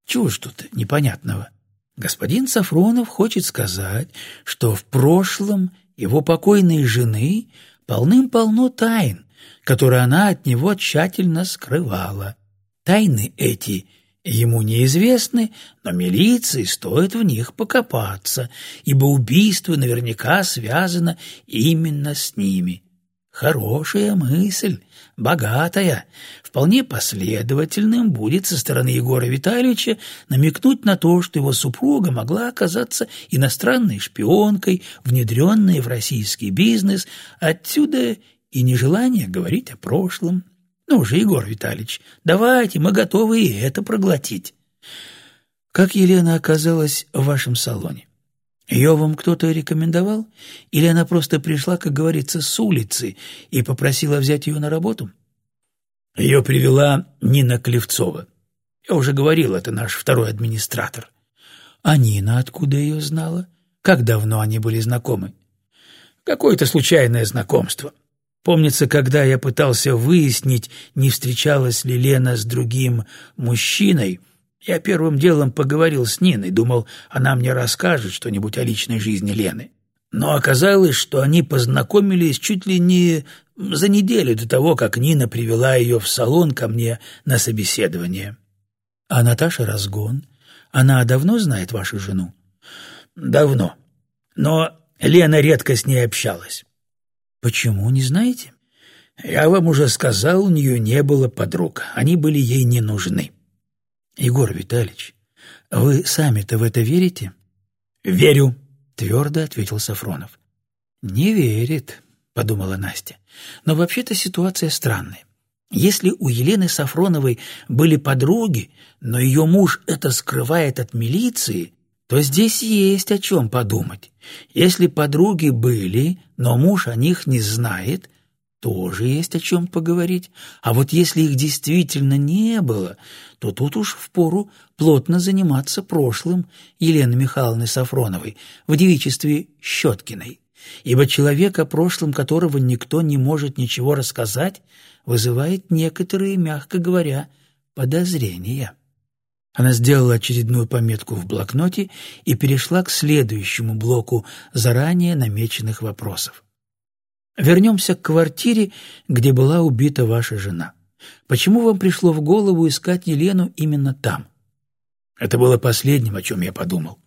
Чего ж тут непонятного? Господин Сафронов хочет сказать, что в прошлом его покойной жены полным-полно тайн, которые она от него тщательно скрывала. Тайны эти ему неизвестны, но милиции стоит в них покопаться, ибо убийство наверняка связано именно с ними. Хорошая мысль, богатая, вполне последовательным будет со стороны Егора Витальевича намекнуть на то, что его супруга могла оказаться иностранной шпионкой, внедренной в российский бизнес, отсюда и нежелание говорить о прошлом. Ну же, Егор Витальевич, давайте, мы готовы и это проглотить. Как Елена оказалась в вашем салоне? Ее вам кто-то рекомендовал? Или она просто пришла, как говорится, с улицы и попросила взять ее на работу? Ее привела Нина Клевцова. Я уже говорил, это наш второй администратор. А Нина откуда ее знала? Как давно они были знакомы? Какое-то случайное знакомство. Помнится, когда я пытался выяснить, не встречалась ли Лена с другим мужчиной, я первым делом поговорил с Ниной, думал, она мне расскажет что-нибудь о личной жизни Лены. Но оказалось, что они познакомились чуть ли не за неделю до того, как Нина привела ее в салон ко мне на собеседование. А Наташа Разгон? Она давно знает вашу жену? Давно. Но Лена редко с ней общалась. Почему, не знаете? Я вам уже сказал, у нее не было подруг. Они были ей не нужны. Егор Витальевич, вы сами-то в это верите? Верю, твердо ответил Сафронов. Не верит, подумала Настя. Но вообще-то ситуация странная. Если у Елены Сафроновой были подруги, но ее муж это скрывает от милиции, то здесь есть о чем подумать. Если подруги были, но муж о них не знает, тоже есть о чем поговорить. А вот если их действительно не было, то тут уж впору плотно заниматься прошлым Елены Михайловны Сафроновой в девичестве Щеткиной. Ибо человек, о прошлом которого никто не может ничего рассказать, вызывает некоторые, мягко говоря, подозрения. Она сделала очередную пометку в блокноте и перешла к следующему блоку заранее намеченных вопросов. Вернемся к квартире, где была убита ваша жена. Почему вам пришло в голову искать Елену именно там? Это было последним, о чем я подумал.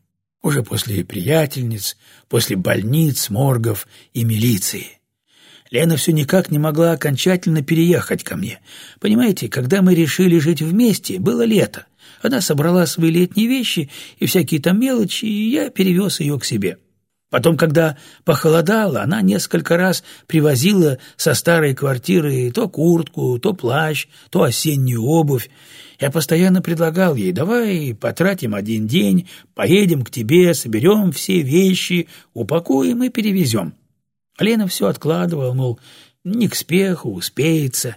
Уже после приятельниц, после больниц, моргов и милиции. Лена все никак не могла окончательно переехать ко мне. Понимаете, когда мы решили жить вместе, было лето. Она собрала свои летние вещи и всякие там мелочи, и я перевез ее к себе. Потом, когда похолодало, она несколько раз привозила со старой квартиры то куртку, то плащ, то осеннюю обувь. Я постоянно предлагал ей, давай потратим один день, поедем к тебе, соберем все вещи, упакуем и перевезем. Лена все откладывала, мол, не к спеху, успеется.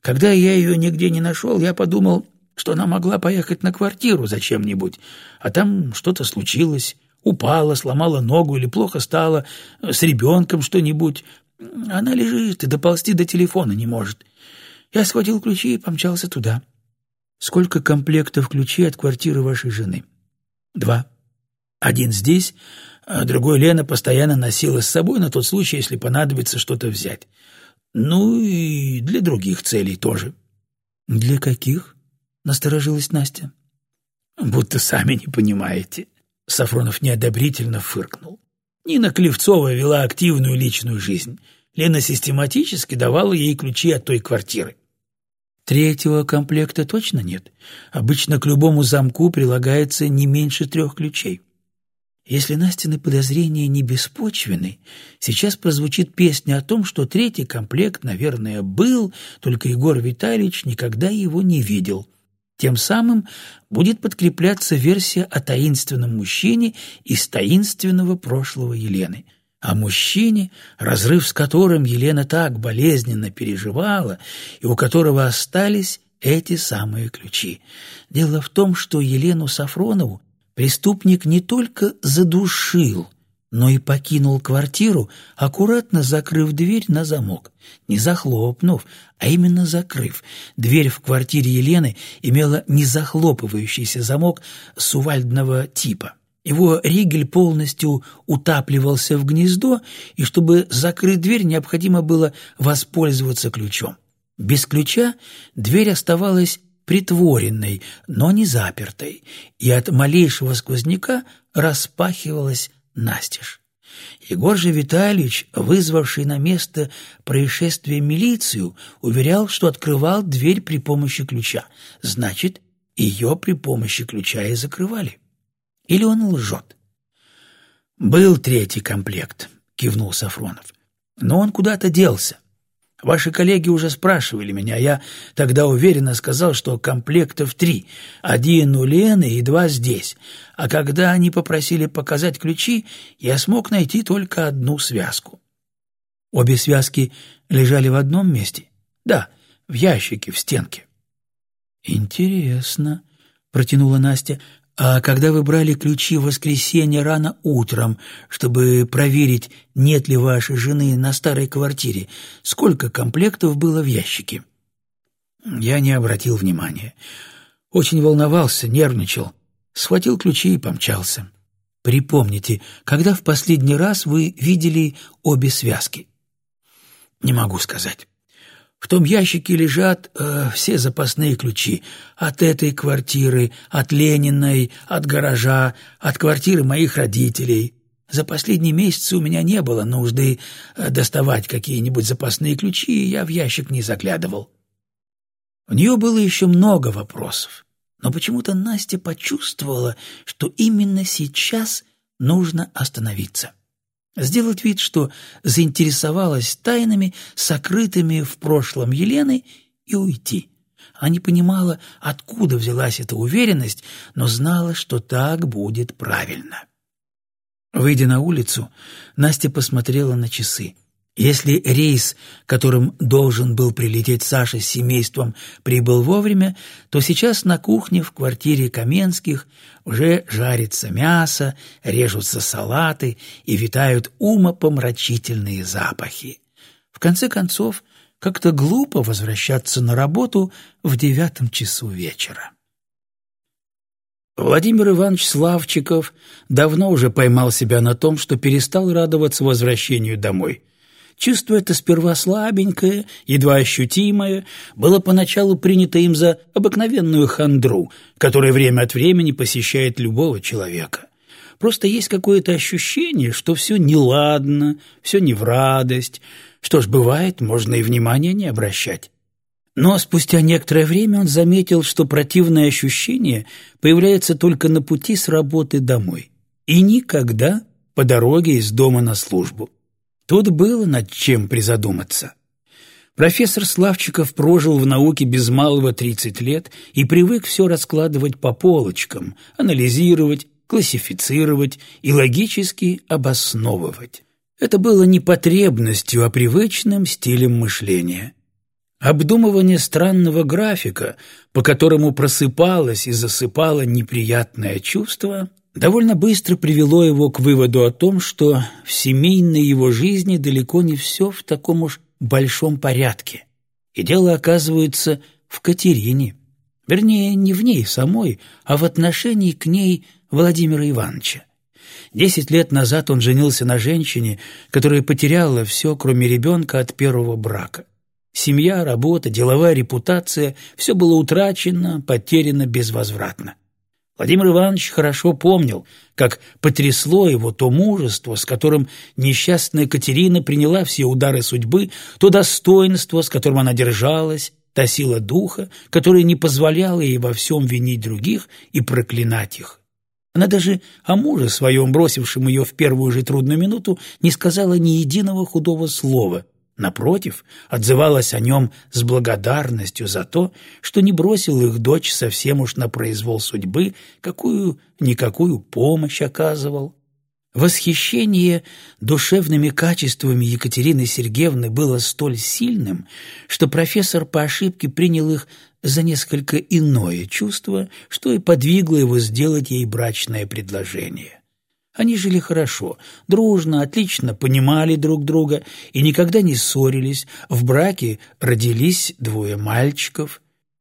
Когда я ее нигде не нашел, я подумал, что она могла поехать на квартиру зачем-нибудь, а там что-то случилось. Упала, сломала ногу или плохо стало, с ребенком что-нибудь. Она лежит и доползти до телефона не может. Я схватил ключи и помчался туда. Сколько комплектов ключей от квартиры вашей жены? Два. Один здесь, а другой Лена постоянно носила с собой на тот случай, если понадобится что-то взять. Ну и для других целей тоже. Для каких? Насторожилась Настя. Будто сами не понимаете. Сафронов неодобрительно фыркнул. Нина Клевцова вела активную личную жизнь. Лена систематически давала ей ключи от той квартиры. Третьего комплекта точно нет. Обычно к любому замку прилагается не меньше трех ключей. Если Настины подозрения не беспочвены, сейчас прозвучит песня о том, что третий комплект, наверное, был, только Егор Витальевич никогда его не видел — тем самым будет подкрепляться версия о таинственном мужчине из таинственного прошлого Елены. О мужчине, разрыв с которым Елена так болезненно переживала и у которого остались эти самые ключи. Дело в том, что Елену Сафронову преступник не только задушил – но и покинул квартиру, аккуратно закрыв дверь на замок. Не захлопнув, а именно закрыв. Дверь в квартире Елены имела незахлопывающийся замок сувальдного типа. Его ригель полностью утапливался в гнездо, и чтобы закрыть дверь, необходимо было воспользоваться ключом. Без ключа дверь оставалась притворенной, но не запертой, и от малейшего сквозняка распахивалась настежь. Егор же Витальевич, вызвавший на место происшествия милицию, уверял, что открывал дверь при помощи ключа. Значит, ее при помощи ключа и закрывали. Или он лжет? «Был третий комплект», — кивнул Сафронов. «Но он куда-то делся. Ваши коллеги уже спрашивали меня, я тогда уверенно сказал, что комплектов три, один у Лены и два здесь. А когда они попросили показать ключи, я смог найти только одну связку. Обе связки лежали в одном месте? Да, в ящике в стенке. Интересно, протянула Настя. А когда вы брали ключи в воскресенье рано утром, чтобы проверить, нет ли вашей жены на старой квартире, сколько комплектов было в ящике? Я не обратил внимания. Очень волновался, нервничал. Схватил ключи и помчался. Припомните, когда в последний раз вы видели обе связки? Не могу сказать. В том ящике лежат э, все запасные ключи. От этой квартиры, от Лениной, от гаража, от квартиры моих родителей. За последние месяцы у меня не было нужды э, доставать какие-нибудь запасные ключи, и я в ящик не заглядывал. У нее было еще много вопросов, но почему-то Настя почувствовала, что именно сейчас нужно остановиться сделать вид, что заинтересовалась тайнами, сокрытыми в прошлом Елены, и уйти. Она не понимала, откуда взялась эта уверенность, но знала, что так будет правильно. Выйдя на улицу, Настя посмотрела на часы. Если рейс, которым должен был прилететь Саша с семейством, прибыл вовремя, то сейчас на кухне в квартире Каменских уже жарится мясо, режутся салаты и витают умопомрачительные запахи. В конце концов, как-то глупо возвращаться на работу в девятом часу вечера. Владимир Иванович Славчиков давно уже поймал себя на том, что перестал радоваться возвращению домой – Чувство это сперва слабенькое, едва ощутимое, было поначалу принято им за обыкновенную хандру, которая время от времени посещает любого человека. Просто есть какое-то ощущение, что все неладно, все не в радость. Что ж, бывает, можно и внимания не обращать. Но спустя некоторое время он заметил, что противное ощущение появляется только на пути с работы домой. И никогда по дороге из дома на службу. Тут было над чем призадуматься. Профессор Славчиков прожил в науке без малого 30 лет и привык все раскладывать по полочкам, анализировать, классифицировать и логически обосновывать. Это было не потребностью, а привычным стилем мышления. Обдумывание странного графика, по которому просыпалось и засыпало неприятное чувство, довольно быстро привело его к выводу о том, что в семейной его жизни далеко не все в таком уж большом порядке. И дело оказывается в Катерине. Вернее, не в ней самой, а в отношении к ней Владимира Ивановича. Десять лет назад он женился на женщине, которая потеряла все, кроме ребенка от первого брака. Семья, работа, деловая репутация – все было утрачено, потеряно безвозвратно. Владимир Иванович хорошо помнил, как потрясло его то мужество, с которым несчастная Катерина приняла все удары судьбы, то достоинство, с которым она держалась, та сила духа, которая не позволяла ей во всем винить других и проклинать их. Она даже о муже своем, бросившем ее в первую же трудную минуту, не сказала ни единого худого слова, Напротив, отзывалась о нем с благодарностью за то, что не бросил их дочь совсем уж на произвол судьбы, какую-никакую помощь оказывал. Восхищение душевными качествами Екатерины Сергеевны было столь сильным, что профессор по ошибке принял их за несколько иное чувство, что и подвигло его сделать ей брачное предложение. Они жили хорошо, дружно, отлично понимали друг друга и никогда не ссорились. В браке родились двое мальчиков.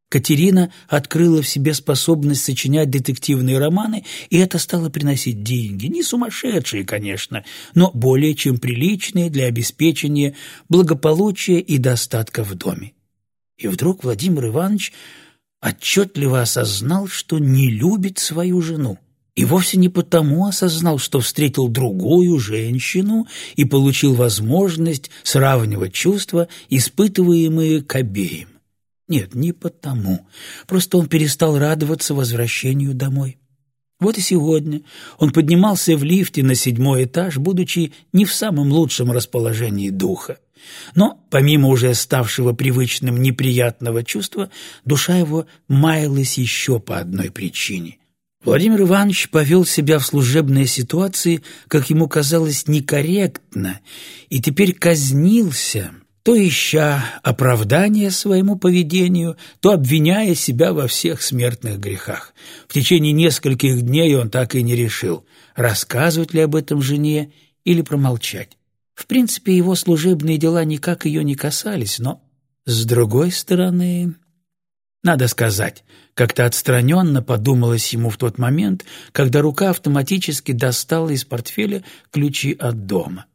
Катерина открыла в себе способность сочинять детективные романы, и это стало приносить деньги. Не сумасшедшие, конечно, но более чем приличные для обеспечения благополучия и достатка в доме. И вдруг Владимир Иванович отчетливо осознал, что не любит свою жену. И вовсе не потому осознал, что встретил другую женщину и получил возможность сравнивать чувства, испытываемые к обеим. Нет, не потому. Просто он перестал радоваться возвращению домой. Вот и сегодня он поднимался в лифте на седьмой этаж, будучи не в самом лучшем расположении духа. Но, помимо уже ставшего привычным неприятного чувства, душа его маялась еще по одной причине. Владимир Иванович повел себя в служебной ситуации, как ему казалось, некорректно, и теперь казнился, то ища оправдания своему поведению, то обвиняя себя во всех смертных грехах. В течение нескольких дней он так и не решил, рассказывать ли об этом жене или промолчать. В принципе, его служебные дела никак ее не касались, но, с другой стороны, надо сказать, как-то отстраненно подумалось ему в тот момент, когда рука автоматически достала из портфеля ключи от дома.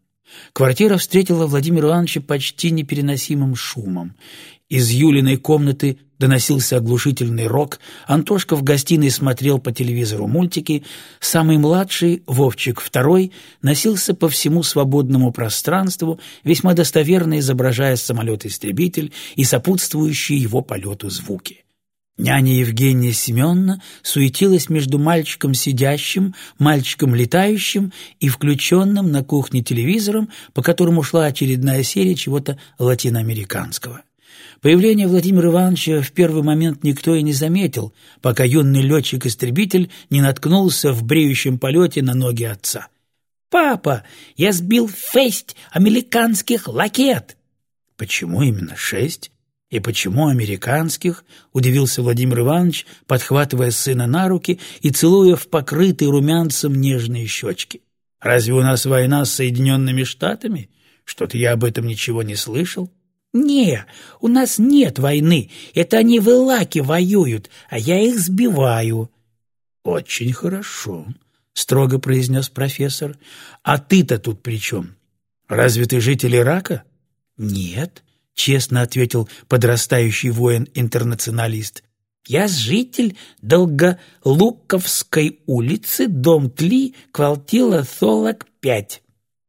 Квартира встретила Владимира Ивановича почти непереносимым шумом. Из Юлиной комнаты доносился оглушительный рок, Антошка в гостиной смотрел по телевизору мультики, самый младший, Вовчик второй, носился по всему свободному пространству, весьма достоверно изображая самолет-истребитель и сопутствующие его полету звуки. Няня Евгения Семеновна суетилась между мальчиком сидящим, мальчиком летающим и включенным на кухне телевизором, по которому шла очередная серия чего-то латиноамериканского. Появление Владимира Ивановича в первый момент никто и не заметил, пока юный летчик-истребитель не наткнулся в бреющем полете на ноги отца. папа, я сбил шесть американских лакет!» «Почему именно шесть? И почему американских?» — удивился Владимир Иванович, подхватывая сына на руки и целуя в покрытые румянцем нежные щечки. «Разве у нас война с Соединенными Штатами? Что-то я об этом ничего не слышал». «Не, у нас нет войны. Это они в Илаке воюют, а я их сбиваю». «Очень хорошо», — строго произнес профессор. «А ты-то тут при чем? Разве ты житель Ирака?» «Нет», — честно ответил подрастающий воин-интернационалист. «Я житель Долголуковской улицы, дом Тли, квартира 45».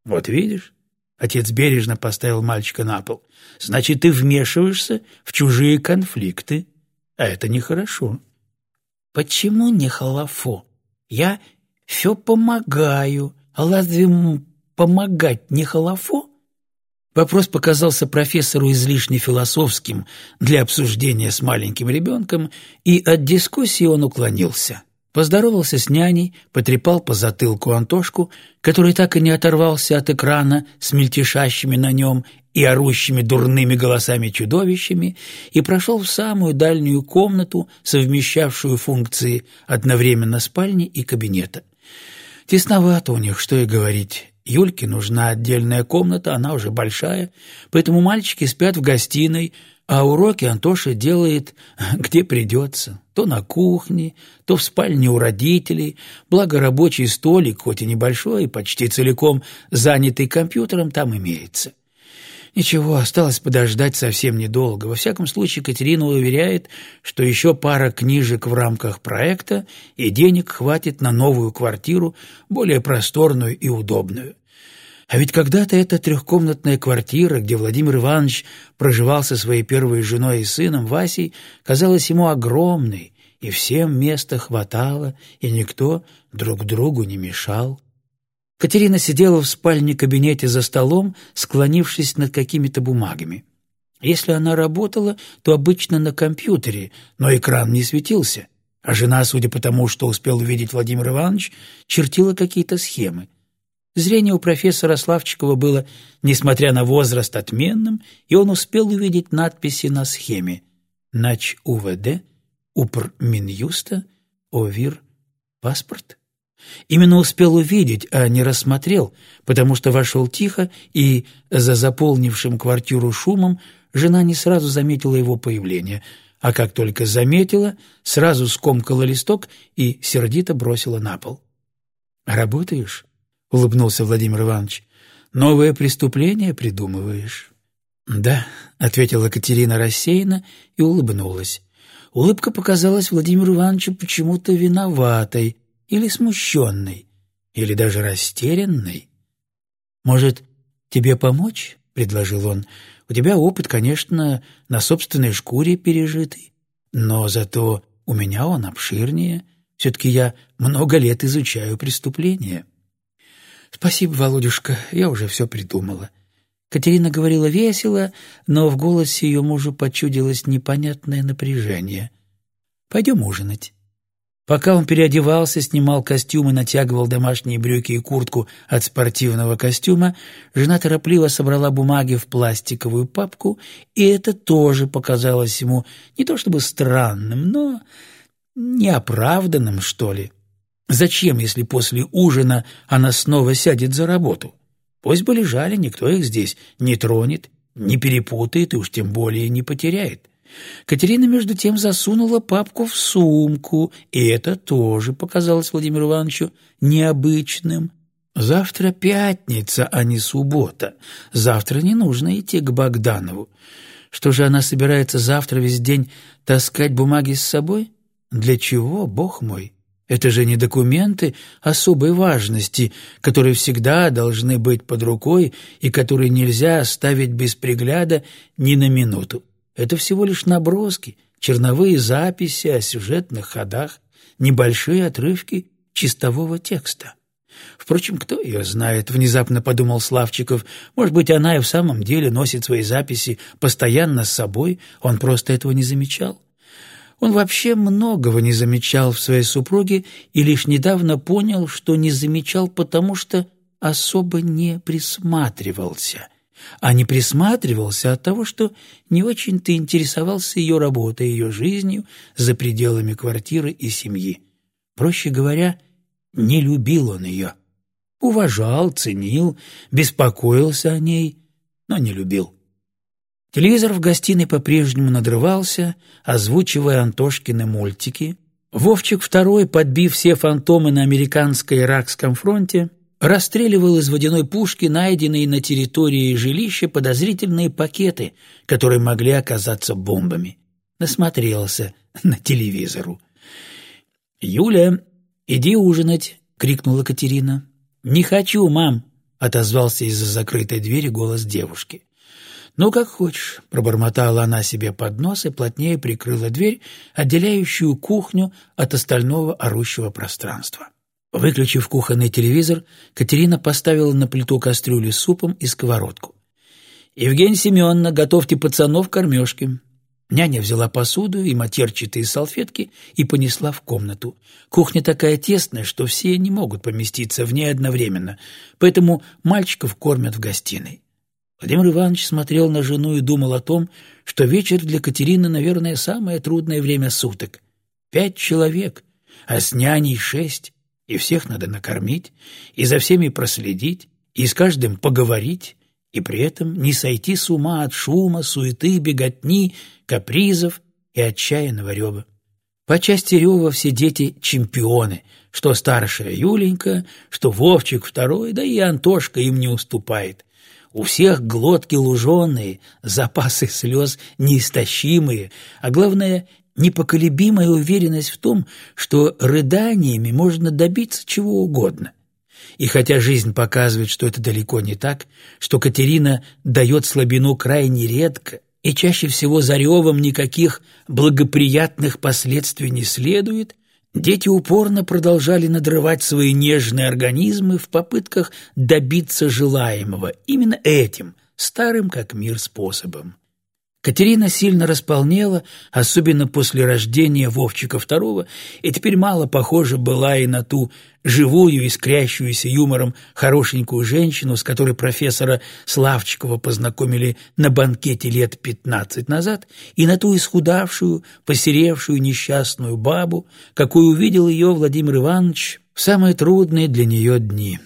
«Вот видишь?» Отец бережно поставил мальчика на пол. «Значит, ты вмешиваешься в чужие конфликты, а это нехорошо». «Почему не халафо? Я все помогаю, а разве помогать не халафо?» Вопрос показался профессору излишне философским для обсуждения с маленьким ребенком, и от дискуссии он уклонился. Поздоровался с няней, потрепал по затылку Антошку, который так и не оторвался от экрана с мельтешащими на нем и орущими дурными голосами-чудовищами, и прошел в самую дальнюю комнату, совмещавшую функции одновременно спальни и кабинета. Тесновато у них, что и говорить. Юльке нужна отдельная комната, она уже большая, поэтому мальчики спят в гостиной, а уроки Антоша делает, где придется, то на кухне, то в спальне у родителей, благо рабочий столик, хоть и небольшой, почти целиком занятый компьютером, там имеется. Ничего, осталось подождать совсем недолго. Во всяком случае, Катерина уверяет, что еще пара книжек в рамках проекта, и денег хватит на новую квартиру, более просторную и удобную. А ведь когда-то эта трехкомнатная квартира, где Владимир Иванович проживал со своей первой женой и сыном Васей, казалась ему огромной, и всем места хватало, и никто друг другу не мешал. Катерина сидела в спальне-кабинете за столом, склонившись над какими-то бумагами. Если она работала, то обычно на компьютере, но экран не светился, а жена, судя по тому, что успел увидеть Владимир Иванович, чертила какие-то схемы. Зрение у профессора Славчикова было, несмотря на возраст, отменным, и он успел увидеть надписи на схеме «Нач УВД», «Упр Минюста», «Овир», «Паспорт». Именно успел увидеть, а не рассмотрел, потому что вошел тихо, и за заполнившим квартиру шумом жена не сразу заметила его появление, а как только заметила, сразу скомкала листок и сердито бросила на пол. «Работаешь?» — улыбнулся Владимир Иванович. «Новое преступление придумываешь?» «Да», — ответила Катерина рассеянно и улыбнулась. Улыбка показалась Владимиру Ивановичу почему-то виноватой или смущенной, или даже растерянной. «Может, тебе помочь?» — предложил он. «У тебя опыт, конечно, на собственной шкуре пережитый, но зато у меня он обширнее. Все-таки я много лет изучаю преступления». «Спасибо, Володюшка, я уже все придумала». Катерина говорила весело, но в голосе ее мужу почудилось непонятное напряжение. «Пойдем ужинать». Пока он переодевался, снимал костюм и натягивал домашние брюки и куртку от спортивного костюма, жена торопливо собрала бумаги в пластиковую папку, и это тоже показалось ему не то чтобы странным, но неоправданным, что ли. Зачем, если после ужина она снова сядет за работу? Пусть бы лежали, никто их здесь не тронет, не перепутает и уж тем более не потеряет. Катерина, между тем, засунула папку в сумку, и это тоже показалось Владимиру Ивановичу необычным. Завтра пятница, а не суббота. Завтра не нужно идти к Богданову. Что же она собирается завтра весь день таскать бумаги с собой? Для чего, бог мой? Это же не документы особой важности, которые всегда должны быть под рукой и которые нельзя оставить без пригляда ни на минуту. Это всего лишь наброски, черновые записи о сюжетных ходах, небольшие отрывки чистового текста. Впрочем, кто ее знает, внезапно подумал Славчиков. Может быть, она и в самом деле носит свои записи постоянно с собой, он просто этого не замечал. Он вообще многого не замечал в своей супруге и лишь недавно понял, что не замечал, потому что особо не присматривался. А не присматривался от того, что не очень-то интересовался ее работой, ее жизнью за пределами квартиры и семьи. Проще говоря, не любил он ее. Уважал, ценил, беспокоился о ней, но не любил. Телевизор в гостиной по-прежнему надрывался, озвучивая Антошкины мультики. Вовчик II, подбив все фантомы на американско-иракском фронте, расстреливал из водяной пушки найденные на территории жилища подозрительные пакеты, которые могли оказаться бомбами. Насмотрелся на телевизору. «Юля, иди ужинать!» — крикнула Катерина. «Не хочу, мам!» — отозвался из-за закрытой двери голос девушки. «Ну, как хочешь», — пробормотала она себе под нос и плотнее прикрыла дверь, отделяющую кухню от остального орущего пространства. Выключив кухонный телевизор, Катерина поставила на плиту кастрюлю с супом и сковородку. «Евгения Семеновна, готовьте пацанов к кормежке». Няня взяла посуду и матерчатые салфетки и понесла в комнату. Кухня такая тесная, что все не могут поместиться в ней одновременно, поэтому мальчиков кормят в гостиной. Владимир Иванович смотрел на жену и думал о том, что вечер для Катерины, наверное, самое трудное время суток. Пять человек, а с няней шесть, и всех надо накормить, и за всеми проследить, и с каждым поговорить, и при этом не сойти с ума от шума, суеты, беготни, капризов и отчаянного рева. По части рева все дети чемпионы, что старшая Юленька, что Вовчик второй, да и Антошка им не уступает. У всех глотки луженые, запасы слез неистощимые, а главное, непоколебимая уверенность в том, что рыданиями можно добиться чего угодно. И хотя жизнь показывает, что это далеко не так, что Катерина дает слабину крайне редко, и чаще всего за ревом никаких благоприятных последствий не следует, Дети упорно продолжали надрывать свои нежные организмы в попытках добиться желаемого именно этим, старым как мир способом. Катерина сильно располнела, особенно после рождения Вовчика II, и теперь мало похожа была и на ту живую, искрящуюся юмором хорошенькую женщину, с которой профессора Славчикова познакомили на банкете лет пятнадцать назад, и на ту исхудавшую, посеревшую несчастную бабу, какую увидел ее Владимир Иванович в самые трудные для нее дни.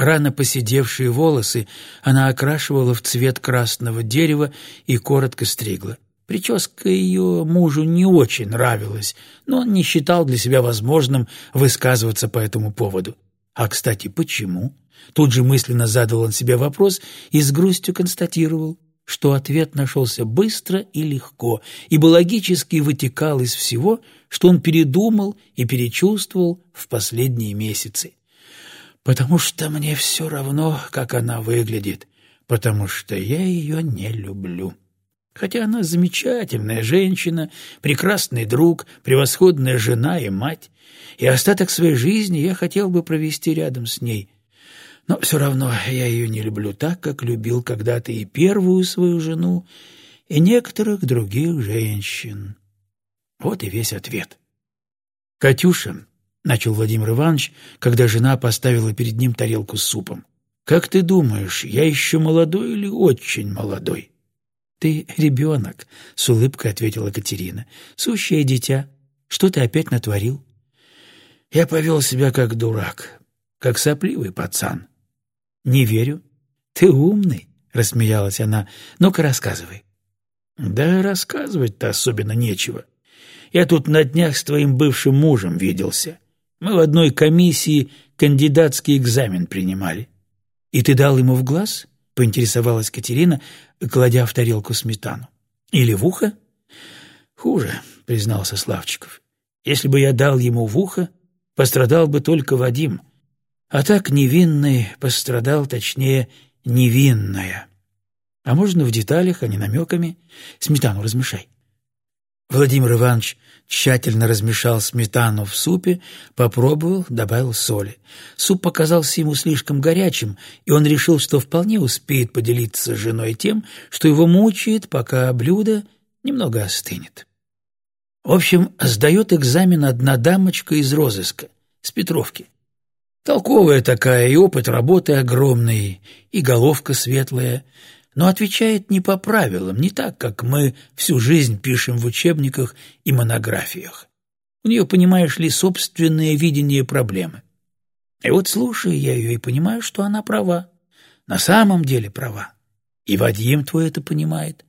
Рано поседевшие волосы она окрашивала в цвет красного дерева и коротко стригла. Прическа ее мужу не очень нравилась, но он не считал для себя возможным высказываться по этому поводу. А, кстати, почему? Тут же мысленно задал он себе вопрос и с грустью констатировал, что ответ нашелся быстро и легко, ибо логически вытекал из всего, что он передумал и перечувствовал в последние месяцы потому что мне все равно, как она выглядит, потому что я ее не люблю. Хотя она замечательная женщина, прекрасный друг, превосходная жена и мать, и остаток своей жизни я хотел бы провести рядом с ней. Но все равно я ее не люблю так, как любил когда-то и первую свою жену, и некоторых других женщин. Вот и весь ответ. Катюша, — начал Владимир Иванович, когда жена поставила перед ним тарелку с супом. «Как ты думаешь, я еще молодой или очень молодой?» «Ты ребенок», — с улыбкой ответила Катерина. «Сущее дитя. Что ты опять натворил?» «Я повел себя как дурак, как сопливый пацан». «Не верю. Ты умный», — рассмеялась она. «Ну-ка, рассказывай». «Да рассказывать-то особенно нечего. Я тут на днях с твоим бывшим мужем виделся. Мы в одной комиссии кандидатский экзамен принимали. — И ты дал ему в глаз? — поинтересовалась Катерина, кладя в тарелку сметану. — Или в ухо? — Хуже, — признался Славчиков. — Если бы я дал ему в ухо, пострадал бы только Вадим. А так невинный пострадал, точнее, невинная. А можно в деталях, а не намеками? Сметану размешай. Владимир Иванович тщательно размешал сметану в супе, попробовал, добавил соли. Суп показался ему слишком горячим, и он решил, что вполне успеет поделиться с женой тем, что его мучает, пока блюдо немного остынет. В общем, сдает экзамен одна дамочка из розыска, с Петровки. Толковая такая, и опыт работы огромный, и головка светлая, но отвечает не по правилам, не так, как мы всю жизнь пишем в учебниках и монографиях. У нее, понимаешь ли, собственное видение проблемы. И вот слушаю я ее и понимаю, что она права. На самом деле права. И Вадим твой это понимает.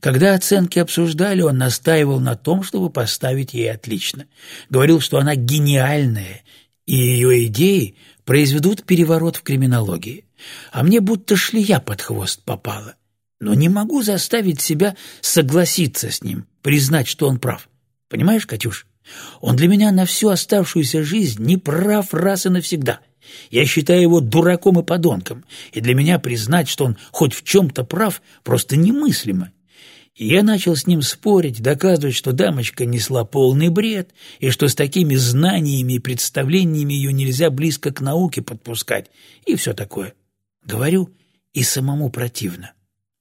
Когда оценки обсуждали, он настаивал на том, чтобы поставить ей отлично. Говорил, что она гениальная, и ее идеи произведут переворот в криминологии. А мне будто шлея под хвост попала. Но не могу заставить себя согласиться с ним, признать, что он прав. Понимаешь, Катюш? Он для меня на всю оставшуюся жизнь не прав раз и навсегда. Я считаю его дураком и подонком, и для меня признать, что он хоть в чем-то прав, просто немыслимо. И я начал с ним спорить, доказывать, что дамочка несла полный бред, и что с такими знаниями и представлениями ее нельзя близко к науке подпускать, и все такое. Говорю, и самому противно.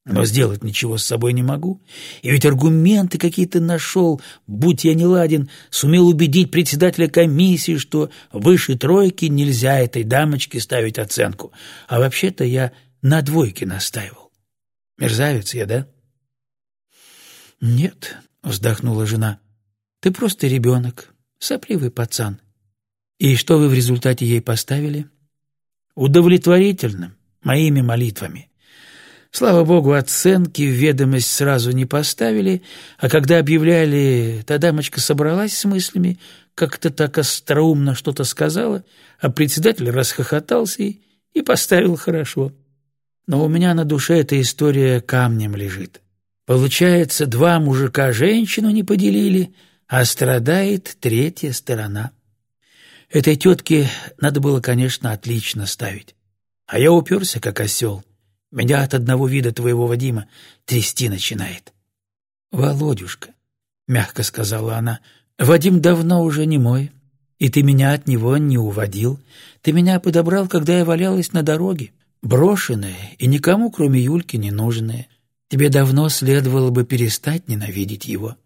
Но сделать ничего с собой не могу. И ведь аргументы какие-то нашел, будь я не ладен, сумел убедить председателя комиссии, что выше тройки нельзя этой дамочке ставить оценку. А вообще-то я на двойке настаивал. Мерзавец я, да? Нет, вздохнула жена. Ты просто ребенок, сопливый пацан. И что вы в результате ей поставили? Удовлетворительным, моими молитвами. Слава богу, оценки в ведомость сразу не поставили, а когда объявляли, та дамочка собралась с мыслями, как-то так остроумно что-то сказала, а председатель расхохотался и, и поставил хорошо. Но у меня на душе эта история камнем лежит. Получается, два мужика женщину не поделили, а страдает третья сторона. Этой тетке надо было, конечно, отлично ставить. А я уперся, как осел — меня от одного вида твоего Вадима трясти начинает. «Володюшка», — мягко сказала она, — «Вадим давно уже не мой, и ты меня от него не уводил. Ты меня подобрал, когда я валялась на дороге, брошенная и никому, кроме Юльки, не нужная. Тебе давно следовало бы перестать ненавидеть его».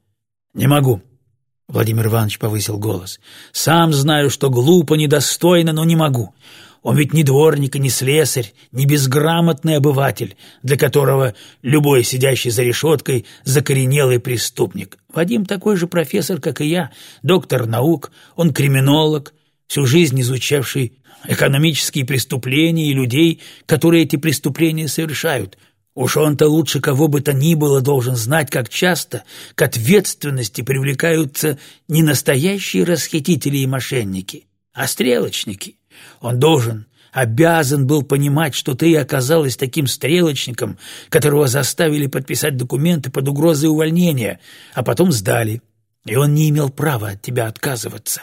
«Не могу», — Владимир Иванович повысил голос. «Сам знаю, что глупо, недостойно, но не могу. Он ведь не дворник и не слесарь, не безграмотный обыватель, для которого любой сидящий за решеткой закоренелый преступник. Вадим такой же профессор, как и я, доктор наук, он криминолог, всю жизнь изучавший экономические преступления и людей, которые эти преступления совершают. Уж он-то лучше кого бы то ни было должен знать, как часто к ответственности привлекаются не настоящие расхитители и мошенники, а стрелочники. Он должен, обязан был понимать, что ты оказалась таким стрелочником, которого заставили подписать документы под угрозой увольнения, а потом сдали, и он не имел права от тебя отказываться.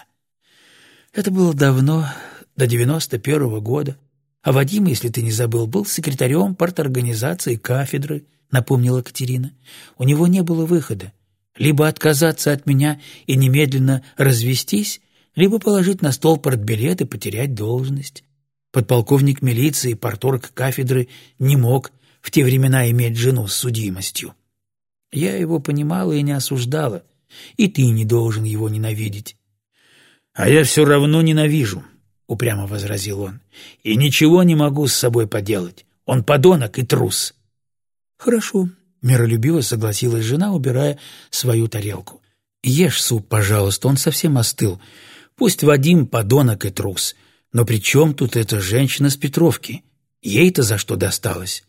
Это было давно, до девяносто первого года. А Вадим, если ты не забыл, был секретарем парторганизации кафедры, напомнила Катерина. У него не было выхода. Либо отказаться от меня и немедленно развестись, либо положить на стол портбилет и потерять должность. Подполковник милиции порторг кафедры не мог в те времена иметь жену с судимостью. Я его понимала и не осуждала, и ты не должен его ненавидеть. — А я все равно ненавижу, — упрямо возразил он, — и ничего не могу с собой поделать. Он подонок и трус. — Хорошо, — миролюбиво согласилась жена, убирая свою тарелку. — Ешь суп, пожалуйста, он совсем остыл. Пусть Вадим подонок и трус, но при чем тут эта женщина с Петровки? Ей-то за что досталось?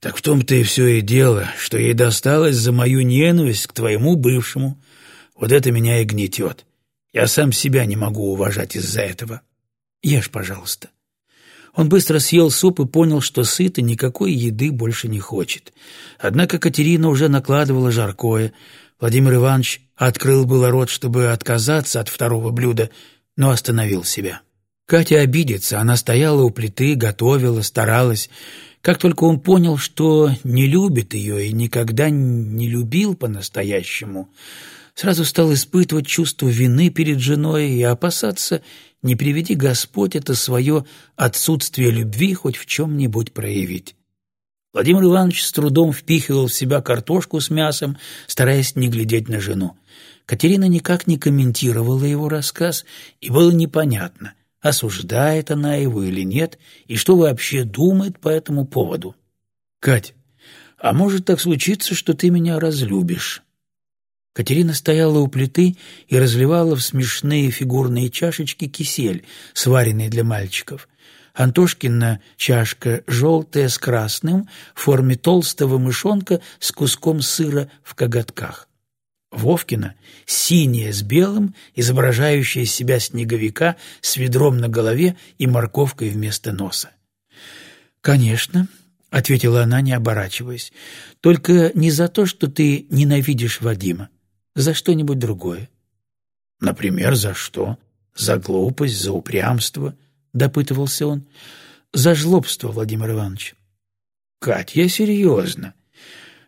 Так в том-то и все и дело, что ей досталось за мою ненависть к твоему бывшему. Вот это меня и гнетет. Я сам себя не могу уважать из-за этого. Ешь, пожалуйста. Он быстро съел суп и понял, что сыт и никакой еды больше не хочет. Однако Катерина уже накладывала жаркое, Владимир Иванович открыл было рот, чтобы отказаться от второго блюда, но остановил себя. Катя обидится, она стояла у плиты, готовила, старалась. Как только он понял, что не любит ее и никогда не любил по-настоящему, сразу стал испытывать чувство вины перед женой и опасаться, не приведи Господь это свое отсутствие любви хоть в чем-нибудь проявить. Владимир Иванович с трудом впихивал в себя картошку с мясом, стараясь не глядеть на жену. Катерина никак не комментировала его рассказ, и было непонятно, осуждает она его или нет, и что вообще думает по этому поводу. «Кать, а может так случиться, что ты меня разлюбишь?» Катерина стояла у плиты и разливала в смешные фигурные чашечки кисель, сваренный для мальчиков. Антошкина чашка желтая с красным, в форме толстого мышонка с куском сыра в коготках. Вовкина синяя с белым, изображающая себя снеговика с ведром на голове и морковкой вместо носа. «Конечно», — ответила она, не оборачиваясь, — «только не за то, что ты ненавидишь Вадима за что-нибудь другое. Например, за что? За глупость, за упрямство, допытывался он. За жлобство, Владимир Иванович. Кать, я серьезно.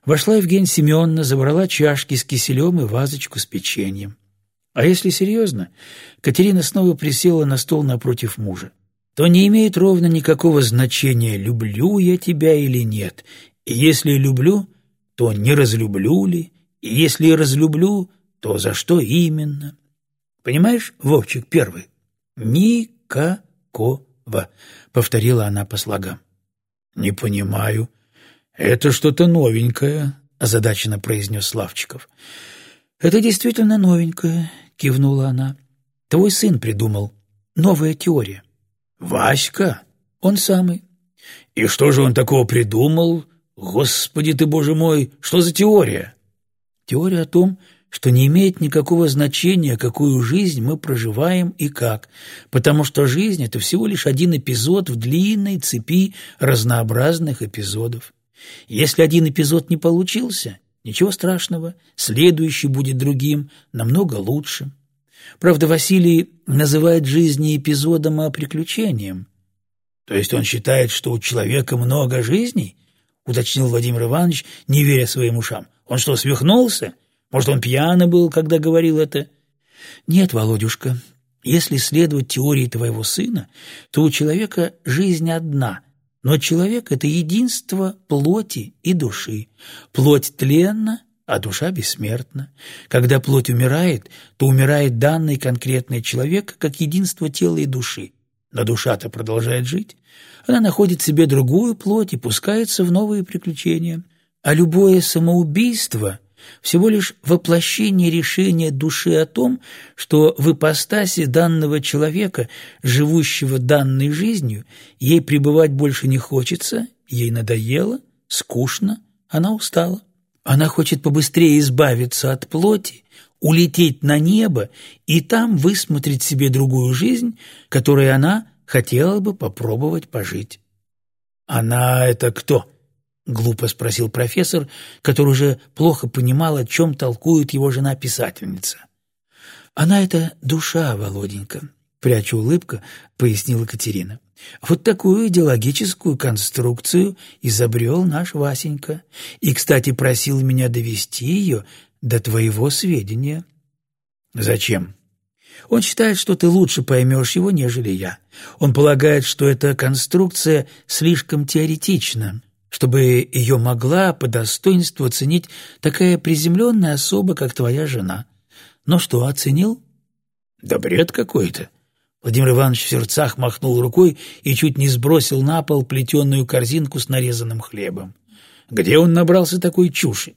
Вошла Евгения Семеновна, забрала чашки с киселем и вазочку с печеньем. А если серьезно, Катерина снова присела на стол напротив мужа. То не имеет ровно никакого значения, люблю я тебя или нет. И если люблю, то не разлюблю ли, и если и разлюблю, то за что именно? Понимаешь, Вовчик первый? Никакого, повторила она по слогам. Не понимаю. Это что-то новенькое, озадаченно произнес Славчиков. Это действительно новенькое, кивнула она. Твой сын придумал. Новая теория. Васька? Он самый. И что же он такого придумал? Господи ты, боже мой, что за теория? Теория о том, что не имеет никакого значения, какую жизнь мы проживаем и как, потому что жизнь – это всего лишь один эпизод в длинной цепи разнообразных эпизодов. Если один эпизод не получился, ничего страшного, следующий будет другим, намного лучше. Правда, Василий называет жизнь не эпизодом, а приключением. То есть он считает, что у человека много жизней? уточнил Владимир Иванович, не веря своим ушам. Он что, свихнулся? Может, он пьяный был, когда говорил это? Нет, Володюшка, если следовать теории твоего сына, то у человека жизнь одна, но человек — это единство плоти и души. Плоть тленна, а душа бессмертна. Когда плоть умирает, то умирает данный конкретный человек как единство тела и души. Но душа-то продолжает жить. Она находит себе другую плоть и пускается в новые приключения а любое самоубийство – всего лишь воплощение решения души о том, что в ипостаси данного человека, живущего данной жизнью, ей пребывать больше не хочется, ей надоело, скучно, она устала. Она хочет побыстрее избавиться от плоти, улететь на небо и там высмотреть себе другую жизнь, которой она хотела бы попробовать пожить. «Она — это кто?» — глупо спросил профессор, который уже плохо понимал, о чем толкует его жена-писательница. «Она — это душа, Володенька», — пряча улыбка, пояснила Катерина. «Вот такую идеологическую конструкцию изобрел наш Васенька, и, кстати, просил меня довести ее до твоего сведения». «Зачем?» Он считает, что ты лучше поймешь его, нежели я. Он полагает, что эта конструкция слишком теоретична, чтобы ее могла по достоинству оценить такая приземленная особа, как твоя жена. Но что, оценил? Да бред какой-то. Владимир Иванович в сердцах махнул рукой и чуть не сбросил на пол плетеную корзинку с нарезанным хлебом. Где он набрался такой чуши?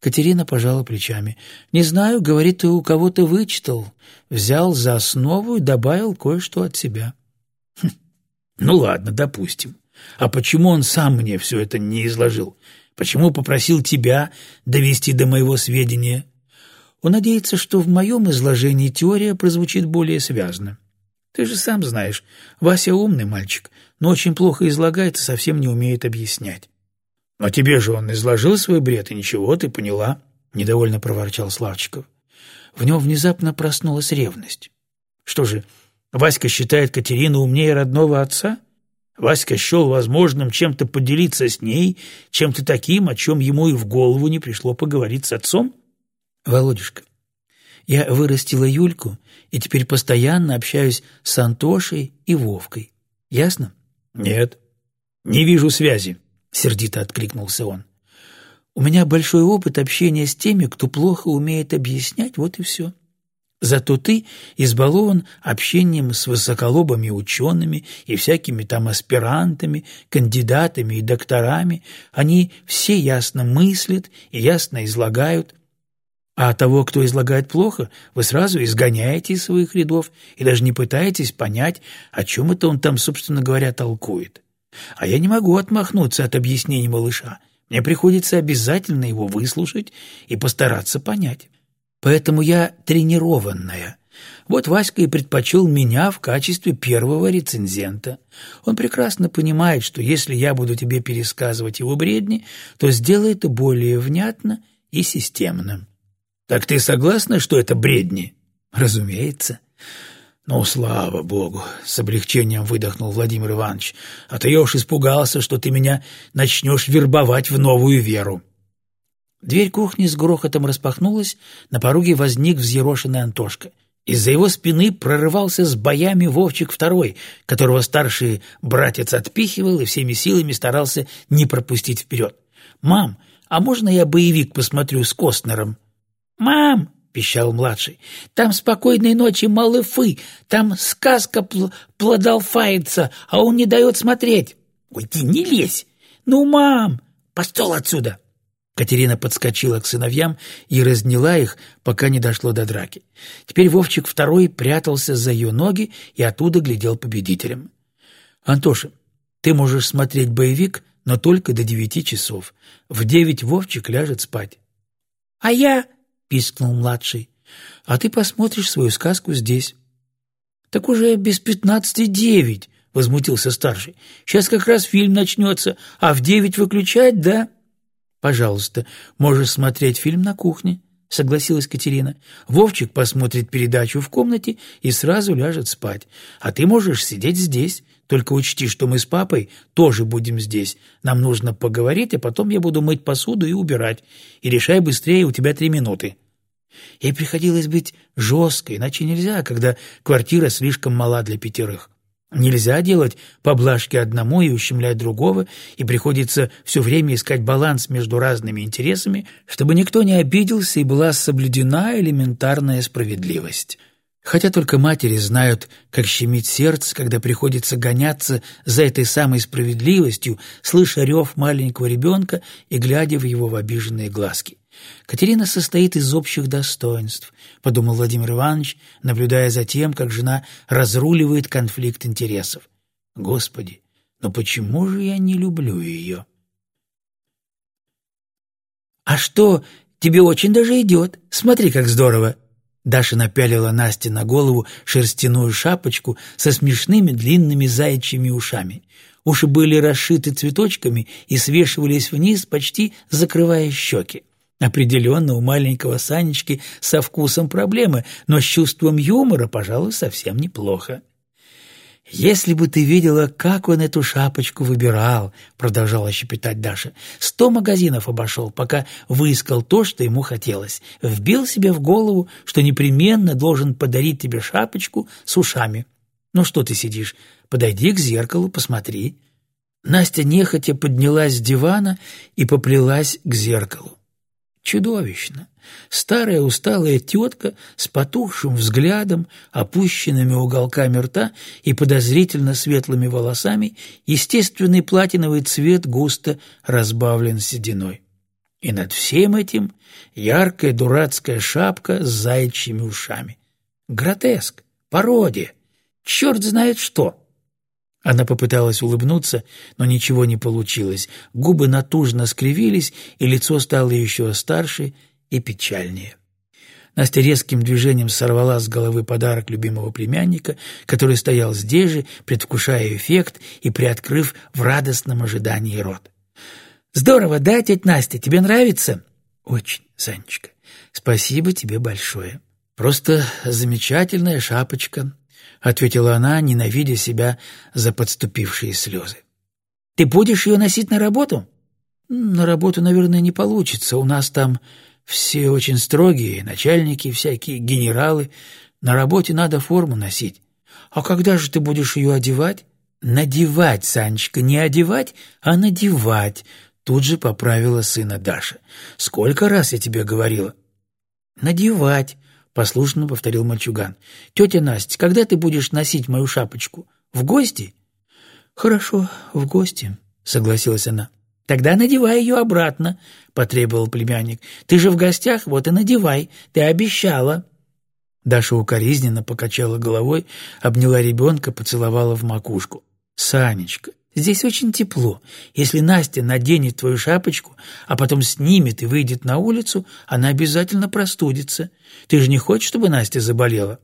Катерина пожала плечами. «Не знаю, говорит, ты у кого-то вычитал. Взял за основу и добавил кое-что от себя». Хм. «Ну ладно, допустим. А почему он сам мне все это не изложил? Почему попросил тебя довести до моего сведения? Он надеется, что в моем изложении теория прозвучит более связно. Ты же сам знаешь, Вася умный мальчик, но очень плохо излагает и совсем не умеет объяснять. Но тебе же он изложил свой бред, и ничего, ты поняла, — недовольно проворчал Славчиков. В нем внезапно проснулась ревность. Что же, Васька считает Катерину умнее родного отца? — Васька счел возможным чем-то поделиться с ней, чем-то таким, о чем ему и в голову не пришло поговорить с отцом? Володюшка, я вырастила Юльку и теперь постоянно общаюсь с Антошей и Вовкой. Ясно? Нет, не вижу связи, сердито откликнулся он. У меня большой опыт общения с теми, кто плохо умеет объяснять, вот и все. Зато ты избалован общением с высоколобыми учеными и всякими там аспирантами, кандидатами и докторами. Они все ясно мыслят и ясно излагают. А того, кто излагает плохо, вы сразу изгоняете из своих рядов и даже не пытаетесь понять, о чем это он там, собственно говоря, толкует. А я не могу отмахнуться от объяснений малыша. Мне приходится обязательно его выслушать и постараться понять. Поэтому я тренированная. Вот Васька и предпочел меня в качестве первого рецензента. Он прекрасно понимает, что если я буду тебе пересказывать его бредни, то сделай это более внятно и системно. Так ты согласна, что это бредни? Разумеется. «Ну, слава богу!» — с облегчением выдохнул Владимир Иванович. «А то я уж испугался, что ты меня начнешь вербовать в новую веру». Дверь кухни с грохотом распахнулась, на пороге возник взъерошенный Антошка. Из-за его спины прорывался с боями Вовчик второй, которого старший братец отпихивал и всеми силами старался не пропустить вперед. «Мам, а можно я боевик посмотрю с Костнером?» «Мам!» — пищал младший. «Там спокойной ночи малыфы, там сказка пл плодолфается, а он не дает смотреть». «Ой, ты не лезь! Ну, мам, постол отсюда!» Катерина подскочила к сыновьям и разняла их, пока не дошло до драки. Теперь Вовчик второй прятался за ее ноги и оттуда глядел победителем. «Антоша, ты можешь смотреть боевик, но только до девяти часов. В девять Вовчик ляжет спать». «А я...» — пискнул младший. «А ты посмотришь свою сказку здесь». «Так уже без пятнадцати девять», — возмутился старший. «Сейчас как раз фильм начнется, а в девять выключать, да?» «Пожалуйста, можешь смотреть фильм на кухне», — согласилась Катерина. «Вовчик посмотрит передачу в комнате и сразу ляжет спать. А ты можешь сидеть здесь. Только учти, что мы с папой тоже будем здесь. Нам нужно поговорить, а потом я буду мыть посуду и убирать. И решай быстрее, у тебя три минуты». Ей приходилось быть жесткой, иначе нельзя, когда квартира слишком мала для пятерых. Нельзя делать поблажки одному и ущемлять другого, и приходится все время искать баланс между разными интересами, чтобы никто не обиделся и была соблюдена элементарная справедливость. Хотя только матери знают, как щемить сердце, когда приходится гоняться за этой самой справедливостью, слыша рев маленького ребенка и глядя в его в обиженные глазки. Катерина состоит из общих достоинств, подумал Владимир Иванович, наблюдая за тем, как жена разруливает конфликт интересов. Господи, но почему же я не люблю ее? А что, тебе очень даже идет. Смотри, как здорово. Даша напялила Насте на голову шерстяную шапочку со смешными длинными заячьими ушами. Уши были расшиты цветочками и свешивались вниз, почти закрывая щеки. Определенно у маленького Санечки со вкусом проблемы, но с чувством юмора, пожалуй, совсем неплохо. «Если бы ты видела, как он эту шапочку выбирал», — продолжала щепетать Даша, — «сто магазинов обошел, пока выискал то, что ему хотелось. Вбил себе в голову, что непременно должен подарить тебе шапочку с ушами. Ну что ты сидишь? Подойди к зеркалу, посмотри». Настя нехотя поднялась с дивана и поплелась к зеркалу. Чудовищно. Старая усталая тетка с потухшим взглядом, опущенными уголками рта и подозрительно светлыми волосами, естественный платиновый цвет густо разбавлен сединой. И над всем этим яркая дурацкая шапка с заячьими ушами. Гротеск, пародия, черт знает что — она попыталась улыбнуться, но ничего не получилось. Губы натужно скривились, и лицо стало еще старше и печальнее. Настя резким движением сорвала с головы подарок любимого племянника, который стоял здесь же, предвкушая эффект и приоткрыв в радостном ожидании рот. «Здорово, да, тетя Настя? Тебе нравится?» «Очень, Санечка. Спасибо тебе большое. Просто замечательная шапочка. — ответила она, ненавидя себя за подступившие слезы. «Ты будешь ее носить на работу?» «На работу, наверное, не получится. У нас там все очень строгие, начальники всякие, генералы. На работе надо форму носить. А когда же ты будешь ее одевать?» «Надевать, Санечка, не одевать, а надевать», — тут же поправила сына Даша. «Сколько раз я тебе говорила?» «Надевать», — послушно повторил мальчуган. «Тетя Настя, когда ты будешь носить мою шапочку? В гости?» «Хорошо, в гости», — согласилась она. «Тогда надевай ее обратно», — потребовал племянник. «Ты же в гостях, вот и надевай, ты обещала». Даша укоризненно покачала головой, обняла ребенка, поцеловала в макушку. «Санечка, здесь очень тепло. Если Настя наденет твою шапочку, а потом снимет и выйдет на улицу, она обязательно простудится. Ты же не хочешь, чтобы Настя заболела?»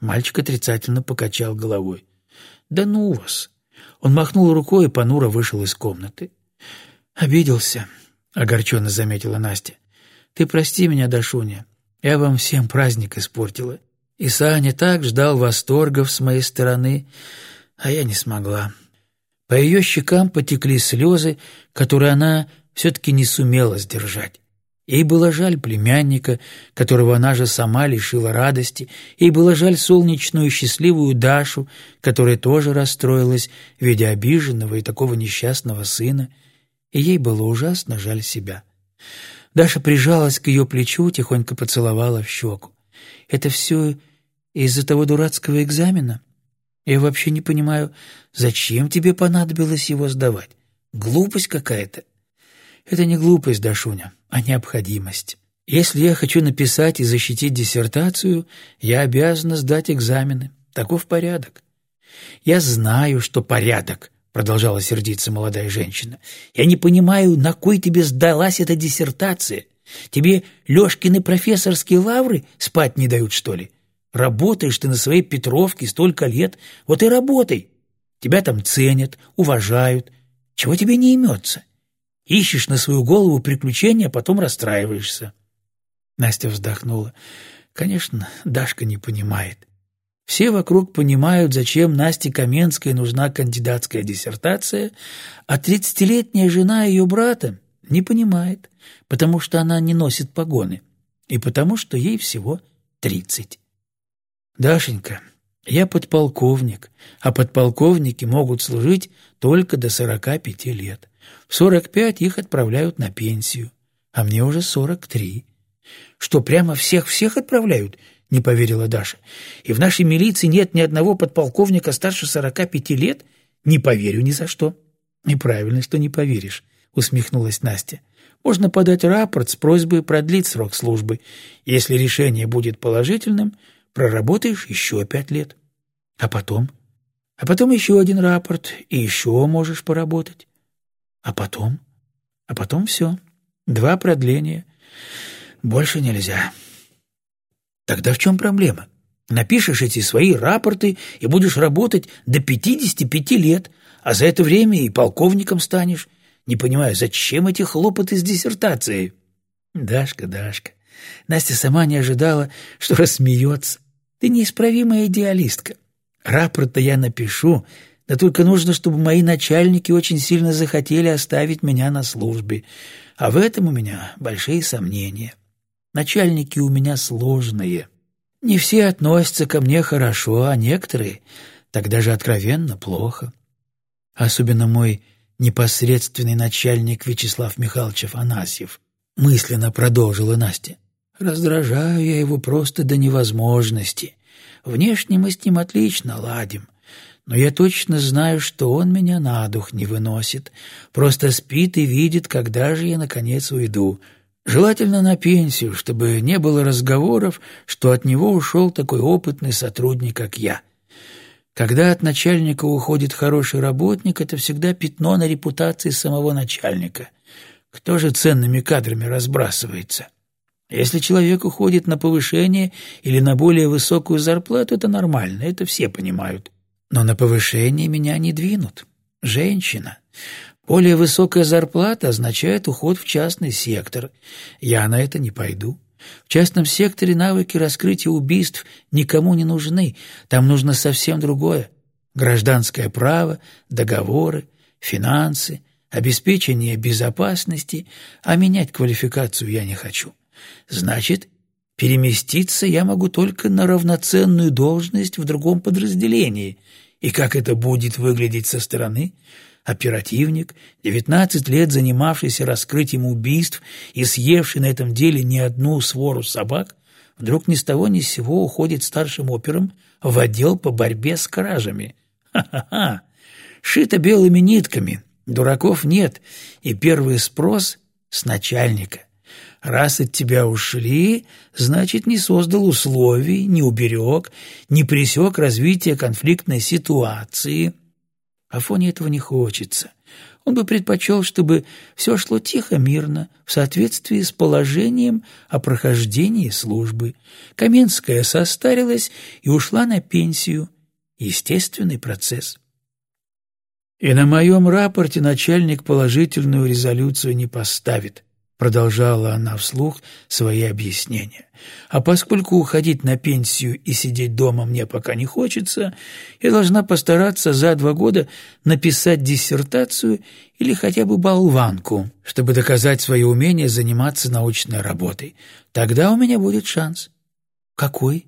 Мальчик отрицательно покачал головой. «Да ну вас!» Он махнул рукой и понуро вышел из комнаты. «Обиделся», — огорченно заметила Настя. «Ты прости меня, Дашуня, я вам всем праздник испортила. И Саня так ждал восторгов с моей стороны, а я не смогла». По ее щекам потекли слезы, которые она все-таки не сумела сдержать. Ей было жаль племянника, которого она же сама лишила радости, ей было жаль солнечную и счастливую Дашу, которая тоже расстроилась, видя обиженного и такого несчастного сына, и ей было ужасно жаль себя. Даша прижалась к ее плечу, тихонько поцеловала в щеку. «Это все из-за того дурацкого экзамена? Я вообще не понимаю, зачем тебе понадобилось его сдавать? Глупость какая-то». «Это не глупость, Дашуня, а необходимость. Если я хочу написать и защитить диссертацию, я обязана сдать экзамены. Таков порядок. Я знаю, что порядок, продолжала сердиться молодая женщина. Я не понимаю, на кой тебе сдалась эта диссертация? Тебе Лёшкины профессорские лавры спать не дают, что ли? Работаешь ты на своей Петровке столько лет, вот и работай. Тебя там ценят, уважают. Чего тебе не имется? Ищешь на свою голову приключения, а потом расстраиваешься. Настя вздохнула. Конечно, Дашка не понимает. Все вокруг понимают, зачем Насте Каменской нужна кандидатская диссертация, а тридцатилетняя жена ее брата не понимает, потому что она не носит погоны и потому что ей всего тридцать. «Дашенька, я подполковник, а подполковники могут служить только до сорока пяти лет. В сорок пять их отправляют на пенсию, а мне уже сорок три. Что, прямо всех-всех отправляют? Не поверила Даша. И в нашей милиции нет ни одного подполковника старше сорока пяти лет? Не поверю ни за что. И правильно, что не поверишь, усмехнулась Настя. Можно подать рапорт с просьбой продлить срок службы. Если решение будет положительным, проработаешь еще пять лет. А потом? А потом еще один рапорт, и еще можешь поработать. А потом? А потом все. Два продления. Больше нельзя. Тогда в чем проблема? Напишешь эти свои рапорты и будешь работать до 55 лет, а за это время и полковником станешь. Не понимаю, зачем эти хлопоты с диссертацией? Дашка, Дашка, Настя сама не ожидала, что рассмеется. Ты неисправимая идеалистка. Рапорт-то я напишу, да только нужно, чтобы мои начальники очень сильно захотели оставить меня на службе. А в этом у меня большие сомнения. Начальники у меня сложные. Не все относятся ко мне хорошо, а некоторые тогда же откровенно плохо. Особенно мой непосредственный начальник Вячеслав Михайлович Афанасьев, мысленно продолжила Настя. Раздражаю я его просто до невозможности. Внешне мы с ним отлично ладим, но я точно знаю, что он меня на дух не выносит, просто спит и видит, когда же я, наконец, уйду. Желательно на пенсию, чтобы не было разговоров, что от него ушел такой опытный сотрудник, как я. Когда от начальника уходит хороший работник, это всегда пятно на репутации самого начальника. Кто же ценными кадрами разбрасывается? Если человек уходит на повышение или на более высокую зарплату, это нормально, это все понимают. Но на повышение меня не двинут. Женщина. Более высокая зарплата означает уход в частный сектор. Я на это не пойду. В частном секторе навыки раскрытия убийств никому не нужны. Там нужно совсем другое. Гражданское право, договоры, финансы, обеспечение безопасности, а менять квалификацию я не хочу. Значит, Переместиться я могу только на равноценную должность в другом подразделении. И как это будет выглядеть со стороны? Оперативник, 19 лет занимавшийся раскрытием убийств и съевший на этом деле не одну свору собак, вдруг ни с того ни с сего уходит старшим опером в отдел по борьбе с кражами. Ха-ха-ха! Шито белыми нитками, дураков нет, и первый спрос с начальника. Раз от тебя ушли, значит, не создал условий, не уберег, не пресек развитие конфликтной ситуации. Афоне этого не хочется. Он бы предпочел, чтобы все шло тихо, мирно, в соответствии с положением о прохождении службы. Каменская состарилась и ушла на пенсию. Естественный процесс. И на моем рапорте начальник положительную резолюцию не поставит. Продолжала она вслух свои объяснения. А поскольку уходить на пенсию и сидеть дома мне пока не хочется, я должна постараться за два года написать диссертацию или хотя бы болванку, чтобы доказать свое умение заниматься научной работой. Тогда у меня будет шанс. Какой?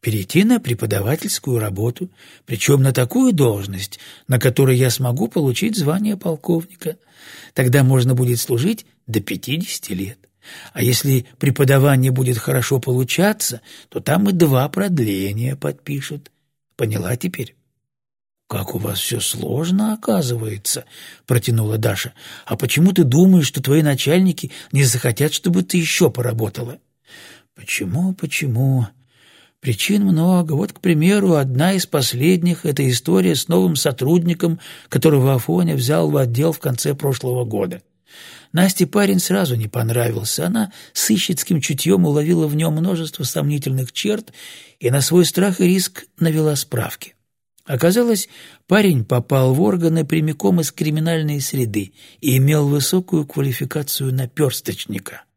перейти на преподавательскую работу, причем на такую должность, на которой я смогу получить звание полковника. Тогда можно будет служить до 50 лет. А если преподавание будет хорошо получаться, то там и два продления подпишут. Поняла теперь? «Как у вас все сложно, оказывается», — протянула Даша. «А почему ты думаешь, что твои начальники не захотят, чтобы ты еще поработала?» «Почему, почему?» Причин много. Вот, к примеру, одна из последних — это история с новым сотрудником, которого Афоня взял в отдел в конце прошлого года. Насте парень сразу не понравился. Она с ищицким чутьем уловила в нем множество сомнительных черт и на свой страх и риск навела справки. Оказалось, парень попал в органы прямиком из криминальной среды и имел высокую квалификацию наперсточника —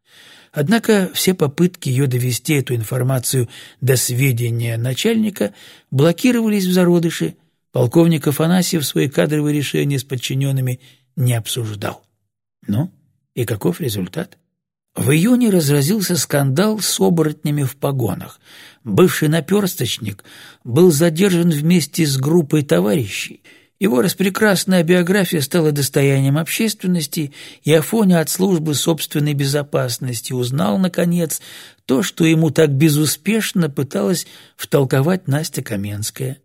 Однако все попытки ее довести эту информацию до сведения начальника блокировались в зародыше. Полковник Афанасьев свои кадровые решения с подчиненными не обсуждал. Ну, и каков результат? В июне разразился скандал с оборотнями в погонах. Бывший наперсточник был задержан вместе с группой товарищей – его распрекрасная биография стала достоянием общественности, и Афоня от службы собственной безопасности узнал, наконец, то, что ему так безуспешно пыталась втолковать Настя Каменская.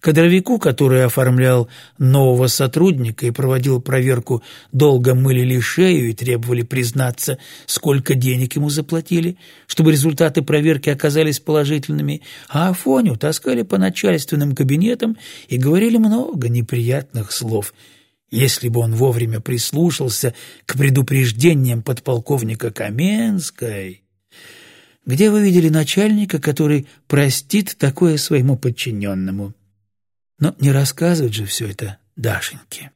Кадровику, который оформлял нового сотрудника и проводил проверку, долго мылили шею и требовали признаться, сколько денег ему заплатили, чтобы результаты проверки оказались положительными, а Афоню таскали по начальственным кабинетам и говорили много неприятных слов. Если бы он вовремя прислушался к предупреждениям подполковника Каменской... Где вы видели начальника, который простит такое своему подчиненному? Но не рассказывать же все это Дашеньке.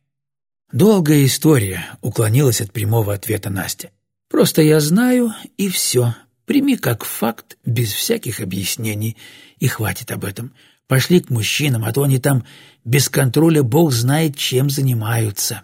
«Долгая история», — уклонилась от прямого ответа Настя. «Просто я знаю, и все. Прими как факт, без всяких объяснений, и хватит об этом. Пошли к мужчинам, а то они там без контроля бог знает, чем занимаются».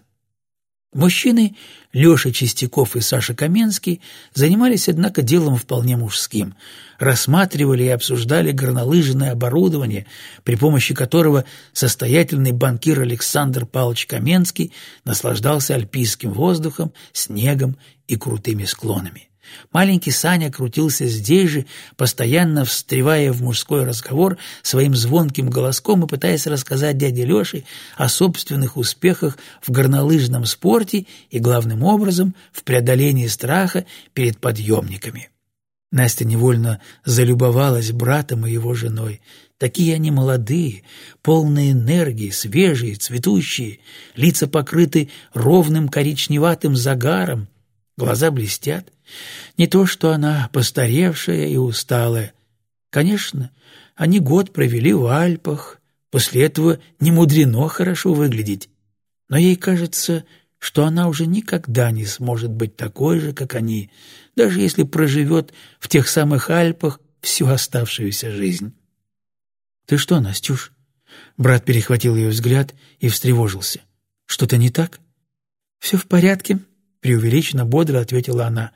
Мужчины, Леша Чистяков и Саша Каменский, занимались, однако, делом вполне мужским. Рассматривали и обсуждали горнолыжное оборудование, при помощи которого состоятельный банкир Александр Павлович Каменский наслаждался альпийским воздухом, снегом и крутыми склонами. Маленький Саня крутился здесь же, постоянно встревая в мужской разговор своим звонким голоском и пытаясь рассказать дяде Лёше о собственных успехах в горнолыжном спорте и, главным образом, в преодолении страха перед подъемниками. Настя невольно залюбовалась братом и его женой. Такие они молодые, полные энергии, свежие, цветущие, лица покрыты ровным коричневатым загаром, глаза блестят — не то, что она постаревшая и усталая. Конечно, они год провели в Альпах, после этого не мудрено хорошо выглядеть. Но ей кажется, что она уже никогда не сможет быть такой же, как они, даже если проживет в тех самых Альпах всю оставшуюся жизнь. «Ты что, Настюш?» Брат перехватил ее взгляд и встревожился. «Что-то не так?» «Все в порядке», — преувеличенно бодро ответила она.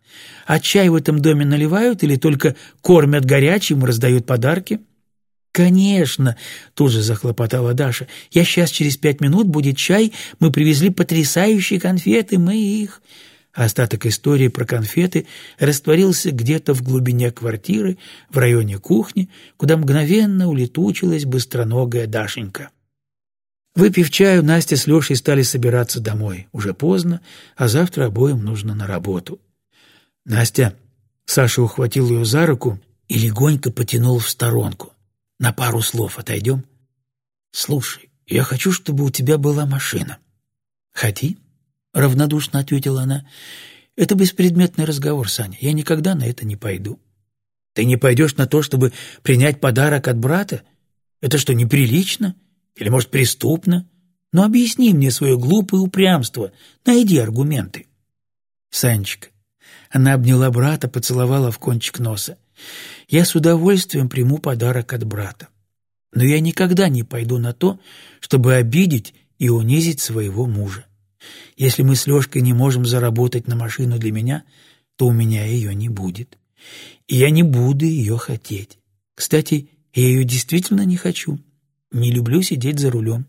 «А чай в этом доме наливают или только кормят горячим и раздают подарки?» «Конечно!» — тут же захлопотала Даша. «Я сейчас через пять минут будет чай, мы привезли потрясающие конфеты, мы их...» Остаток истории про конфеты растворился где-то в глубине квартиры, в районе кухни, куда мгновенно улетучилась быстроногая Дашенька. Выпив чаю, Настя с Лешей стали собираться домой. Уже поздно, а завтра обоим нужно на работу. «Настя!» Саша ухватил ее за руку и легонько потянул в сторонку. «На пару слов отойдем?» «Слушай, я хочу, чтобы у тебя была машина». «Хоти?» — равнодушно ответила она. «Это беспредметный разговор, Саня. Я никогда на это не пойду». «Ты не пойдешь на то, чтобы принять подарок от брата? Это что, неприлично? Или, может, преступно? Ну, объясни мне свое глупое упрямство. Найди аргументы». «Санечка». Она обняла брата, поцеловала в кончик носа. «Я с удовольствием приму подарок от брата. Но я никогда не пойду на то, чтобы обидеть и унизить своего мужа. Если мы с Лёшкой не можем заработать на машину для меня, то у меня ее не будет. И я не буду ее хотеть. Кстати, я ее действительно не хочу. Не люблю сидеть за рулем.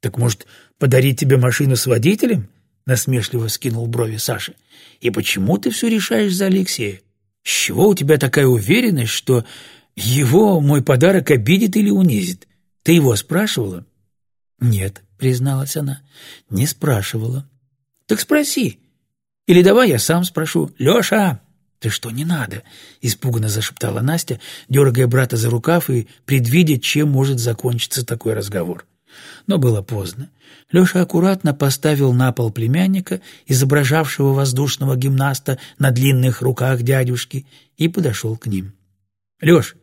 Так может, подарить тебе машину с водителем? Насмешливо скинул брови Саша. И почему ты все решаешь за Алексея? С чего у тебя такая уверенность, что его мой подарок обидит или унизит? Ты его спрашивала? Нет, призналась она. «Не спрашивала». «Так спроси. Или давай я сам спрошу. Леша!» «Ты что, не надо?» — испуганно зашептала Настя, дергая брата за рукав и предвидя, чем может закончиться такой разговор. Но было поздно. Леша аккуратно поставил на пол племянника, изображавшего воздушного гимнаста на длинных руках дядюшки, и подошел к ним. «Леш,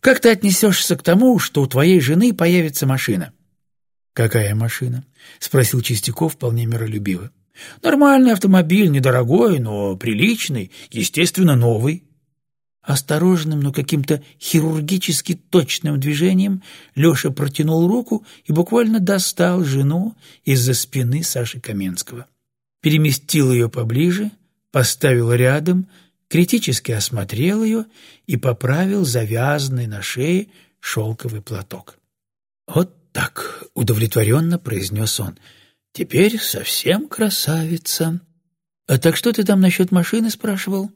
как ты отнесешься к тому, что у твоей жены появится машина?» «Какая машина?» — спросил Чистяков вполне миролюбиво. «Нормальный автомобиль, недорогой, но приличный, естественно, новый». Осторожным, но каким-то хирургически точным движением Леша протянул руку и буквально достал жену из-за спины Саши Каменского. Переместил ее поближе, поставил рядом, критически осмотрел ее и поправил завязанный на шее шелковый платок. «Вот так», — удовлетворенно произнес он. «Теперь совсем красавица». «А так что ты там насчет машины спрашивал?»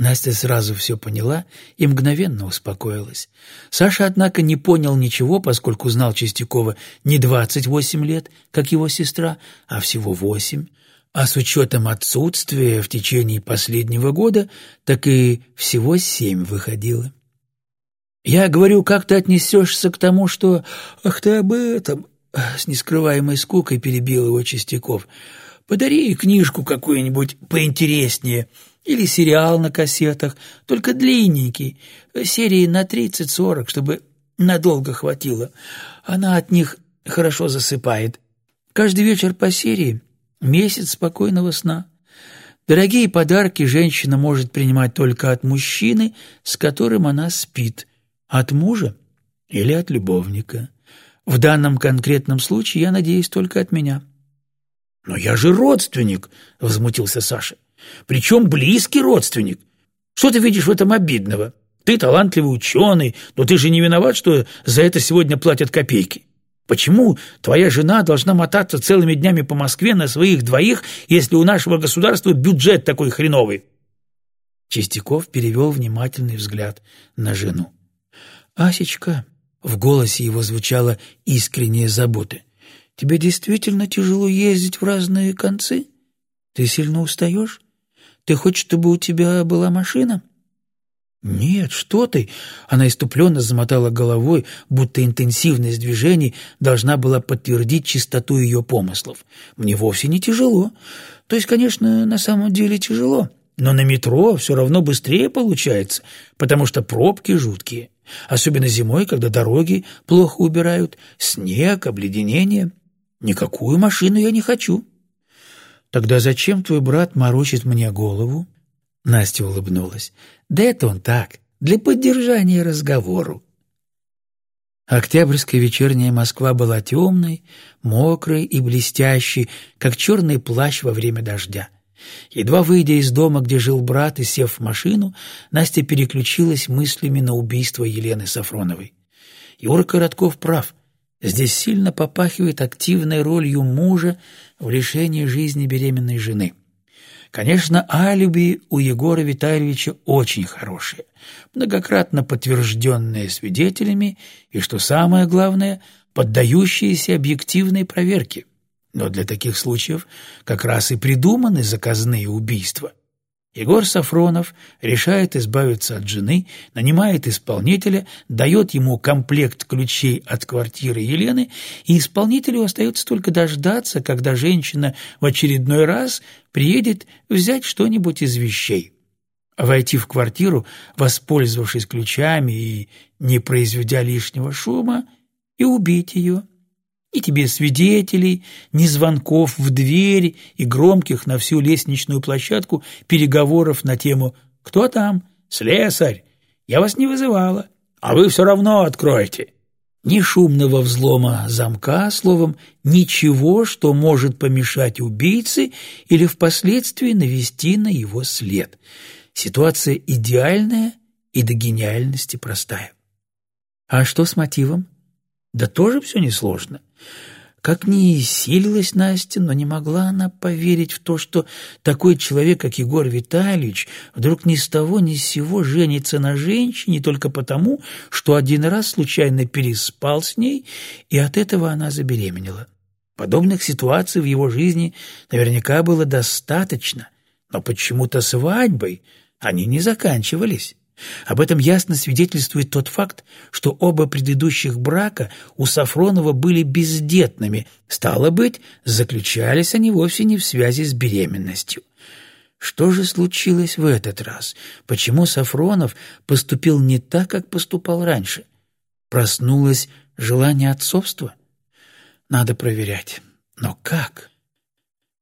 Настя сразу все поняла и мгновенно успокоилась. Саша, однако, не понял ничего, поскольку знал Чистякова не двадцать восемь лет, как его сестра, а всего восемь, а с учетом отсутствия в течение последнего года, так и всего семь выходило. Я говорю, как ты отнесешься к тому, что... Ах ты об этом... С нескрываемой скукой перебил его Чистяков. Подари книжку какую-нибудь поинтереснее или сериал на кассетах, только длинненький, серии на тридцать-сорок, чтобы надолго хватило. Она от них хорошо засыпает. Каждый вечер по серии месяц спокойного сна. Дорогие подарки женщина может принимать только от мужчины, с которым она спит, от мужа или от любовника. В данном конкретном случае, я надеюсь, только от меня. «Но я же родственник!» — возмутился Саша. «Причем близкий родственник. Что ты видишь в этом обидного? Ты талантливый ученый, но ты же не виноват, что за это сегодня платят копейки. Почему твоя жена должна мотаться целыми днями по Москве на своих двоих, если у нашего государства бюджет такой хреновый?» Чистяков перевел внимательный взгляд на жену. «Асечка», — в голосе его звучала искренняя забота, — «тебе действительно тяжело ездить в разные концы? Ты сильно устаешь? Ты хочешь, чтобы у тебя была машина?» «Нет, что ты!» Она иступленно замотала головой, будто интенсивность движений должна была подтвердить чистоту ее помыслов. «Мне вовсе не тяжело. То есть, конечно, на самом деле тяжело. Но на метро все равно быстрее получается, потому что пробки жуткие. Особенно зимой, когда дороги плохо убирают, снег, обледенение. Никакую машину я не хочу. Тогда зачем твой брат морочит мне голову? Настя улыбнулась. Да это он так, для поддержания разговору. Октябрьская вечерняя Москва была темной, мокрой и блестящей, как черный плащ во время дождя. Едва выйдя из дома, где жил брат, и сев в машину, Настя переключилась мыслями на убийство Елены Сафроновой. Юра Коротков прав. Здесь сильно попахивает активной ролью мужа в лишении жизни беременной жены. Конечно, алиби у Егора Витальевича очень хорошее, многократно подтвержденное свидетелями и, что самое главное, поддающиеся объективной проверке. Но для таких случаев как раз и придуманы заказные убийства. Егор Сафронов решает избавиться от жены, нанимает исполнителя, дает ему комплект ключей от квартиры Елены, и исполнителю остается только дождаться, когда женщина в очередной раз приедет взять что-нибудь из вещей. Войти в квартиру, воспользовавшись ключами и не произведя лишнего шума, и убить ее. Ни тебе свидетелей, ни звонков в дверь и громких на всю лестничную площадку переговоров на тему «Кто там? Слесарь? Я вас не вызывала, а вы все равно откроете». Ни шумного взлома замка, словом, ничего, что может помешать убийце или впоследствии навести на его след. Ситуация идеальная и до гениальности простая. А что с мотивом? Да тоже все несложно. Как ни силилась Настя, но не могла она поверить в то, что такой человек, как Егор Витальевич, вдруг ни с того ни с сего женится на женщине только потому, что один раз случайно переспал с ней, и от этого она забеременела. Подобных ситуаций в его жизни наверняка было достаточно, но почему-то свадьбой они не заканчивались. Об этом ясно свидетельствует тот факт, что оба предыдущих брака у Сафронова были бездетными, стало быть, заключались они вовсе не в связи с беременностью. Что же случилось в этот раз? Почему Сафронов поступил не так, как поступал раньше? Проснулось желание отцовства? Надо проверять. Но как?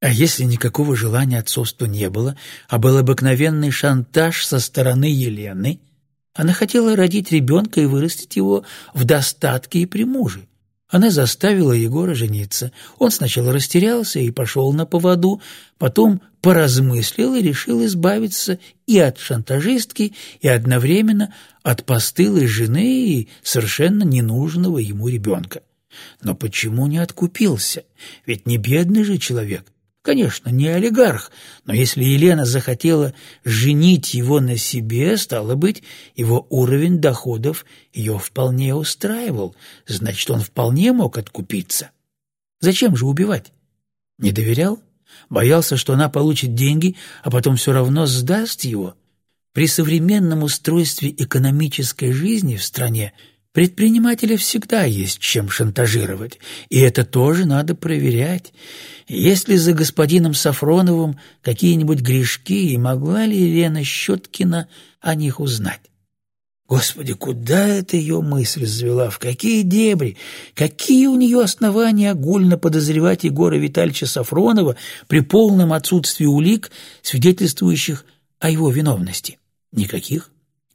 А если никакого желания отцовства не было, а был обыкновенный шантаж со стороны Елены, она хотела родить ребенка и вырастить его в достатке и при муже. Она заставила Егора жениться. Он сначала растерялся и пошел на поводу, потом поразмыслил и решил избавиться и от шантажистки, и одновременно от постылой жены и совершенно ненужного ему ребенка. Но почему не откупился? Ведь не бедный же человек. Конечно, не олигарх, но если Елена захотела женить его на себе, стало быть, его уровень доходов ее вполне устраивал, значит, он вполне мог откупиться. Зачем же убивать? Не доверял? Боялся, что она получит деньги, а потом все равно сдаст его? При современном устройстве экономической жизни в стране Предпринимателя всегда есть чем шантажировать, и это тоже надо проверять. Есть ли за господином Сафроновым какие-нибудь грешки, и могла ли Елена Щеткина о них узнать? Господи, куда эта ее мысль завела, в какие дебри, какие у нее основания огульно подозревать Егора Витальевича Сафронова при полном отсутствии улик, свидетельствующих о его виновности? Никаких.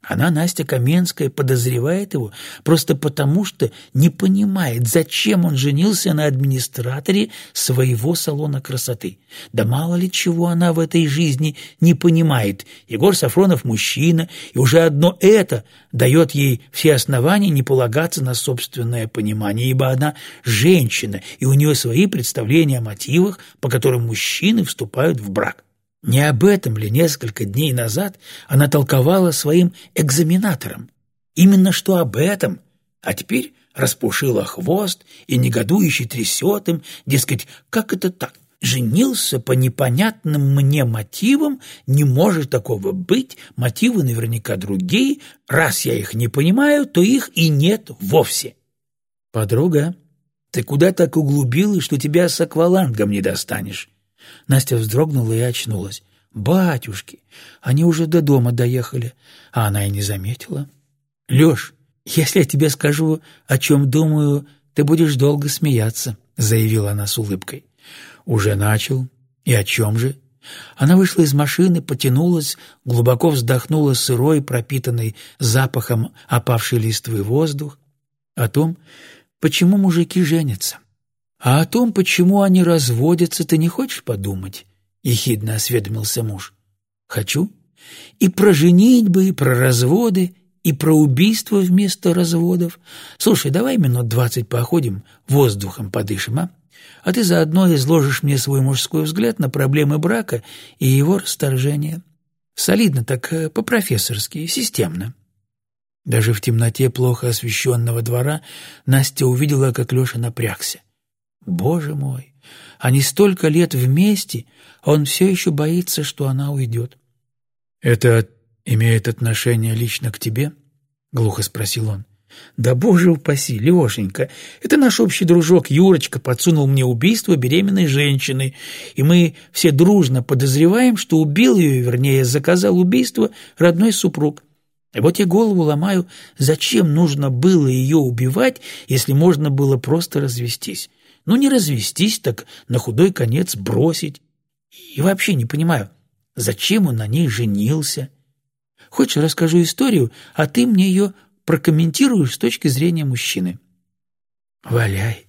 Она, Настя Каменская, подозревает его просто потому, что не понимает, зачем он женился на администраторе своего салона красоты. Да мало ли чего она в этой жизни не понимает. Егор Сафронов мужчина, и уже одно это дает ей все основания не полагаться на собственное понимание, ибо она женщина, и у нее свои представления о мотивах, по которым мужчины вступают в брак. Не об этом ли несколько дней назад она толковала своим экзаменаторам? Именно что об этом, а теперь распушила хвост и негодующе трясет им, дескать, как это так? Женился по непонятным мне мотивам, не может такого быть, мотивы наверняка другие, раз я их не понимаю, то их и нет вовсе. Подруга, ты куда так углубилась, что тебя с аквалангом не достанешь? Настя вздрогнула и очнулась. «Батюшки! Они уже до дома доехали, а она и не заметила». «Лёш, если я тебе скажу, о чем думаю, ты будешь долго смеяться», — заявила она с улыбкой. «Уже начал. И о чем же?» Она вышла из машины, потянулась, глубоко вздохнула сырой, пропитанный запахом опавшей листвы воздух. О том, почему мужики женятся. «А о том, почему они разводятся, ты не хочешь подумать?» — ехидно осведомился муж. «Хочу. И про женитьбы, и про разводы, и про убийство вместо разводов. Слушай, давай минут двадцать походим, воздухом подышим, а? а ты заодно изложишь мне свой мужской взгляд на проблемы брака и его расторжения. Солидно так, э, по-профессорски, системно». Даже в темноте плохо освещенного двора Настя увидела, как Леша напрягся. «Боже мой! Они столько лет вместе, а он все еще боится, что она уйдет». «Это имеет отношение лично к тебе?» — глухо спросил он. «Да боже упаси, Лешенька, это наш общий дружок Юрочка подсунул мне убийство беременной женщины, и мы все дружно подозреваем, что убил ее, вернее, заказал убийство родной супруг. И вот я голову ломаю, зачем нужно было ее убивать, если можно было просто развестись? Ну, не развестись, так на худой конец бросить. И вообще не понимаю, зачем он на ней женился? Хочешь, расскажу историю, а ты мне ее прокомментируешь с точки зрения мужчины. Валяй.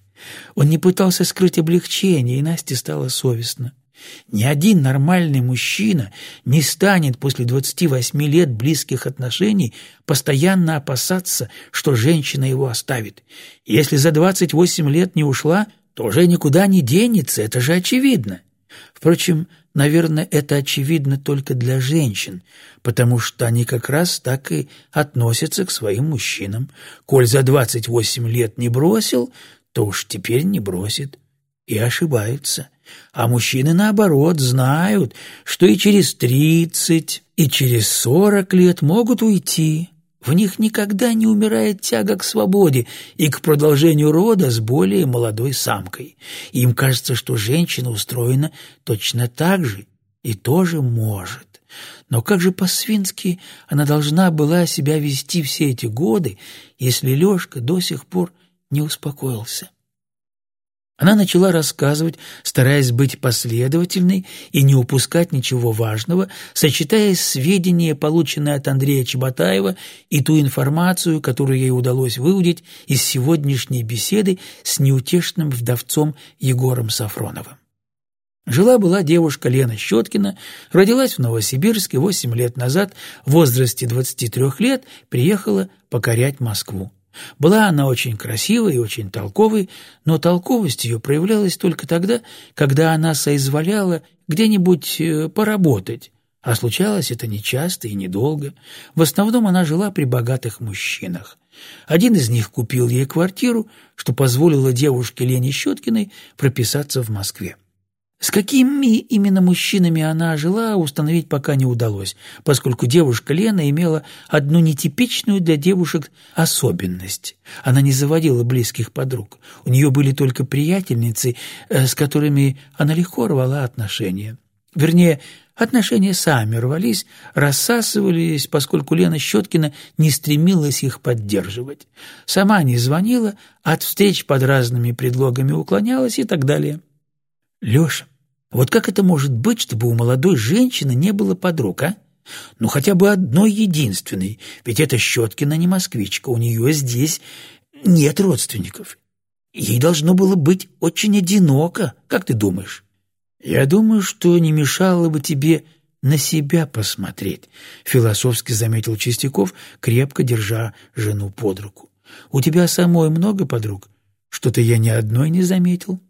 Он не пытался скрыть облегчение, и Насте стало совестно. Ни один нормальный мужчина не станет после 28 лет близких отношений постоянно опасаться, что женщина его оставит. Если за 28 лет не ушла, то уже никуда не денется, это же очевидно. Впрочем, наверное, это очевидно только для женщин, потому что они как раз так и относятся к своим мужчинам. Коль за 28 лет не бросил, то уж теперь не бросит. И ошибаются. А мужчины, наоборот, знают, что и через тридцать, и через сорок лет могут уйти. В них никогда не умирает тяга к свободе и к продолжению рода с более молодой самкой. Им кажется, что женщина устроена точно так же и тоже может. Но как же по-свински она должна была себя вести все эти годы, если Лёшка до сих пор не успокоился? Она начала рассказывать, стараясь быть последовательной и не упускать ничего важного, сочетая сведения, полученные от Андрея Чеботаева, и ту информацию, которую ей удалось выудить из сегодняшней беседы с неутешным вдовцом Егором Сафроновым. Жила-была девушка Лена Щеткина, родилась в Новосибирске 8 лет назад, в возрасте 23 лет приехала покорять Москву. Была она очень красивой и очень толковой, но толковость ее проявлялась только тогда, когда она соизволяла где-нибудь э, поработать, а случалось это нечасто и недолго. В основном она жила при богатых мужчинах. Один из них купил ей квартиру, что позволило девушке Лене Щеткиной прописаться в Москве. С какими именно мужчинами она жила, установить пока не удалось, поскольку девушка Лена имела одну нетипичную для девушек особенность. Она не заводила близких подруг. У нее были только приятельницы, э, с которыми она легко рвала отношения. Вернее, отношения сами рвались, рассасывались, поскольку Лена Щеткина не стремилась их поддерживать. Сама не звонила, от встреч под разными предлогами уклонялась и так далее. Леша, вот как это может быть, чтобы у молодой женщины не было подруг, а? Ну, хотя бы одной единственной, ведь эта Щеткина не москвичка, у нее здесь нет родственников. Ей должно было быть очень одиноко, как ты думаешь? Я думаю, что не мешало бы тебе на себя посмотреть, философски заметил Чистяков, крепко держа жену под руку. У тебя самой много подруг? Что-то я ни одной не заметил.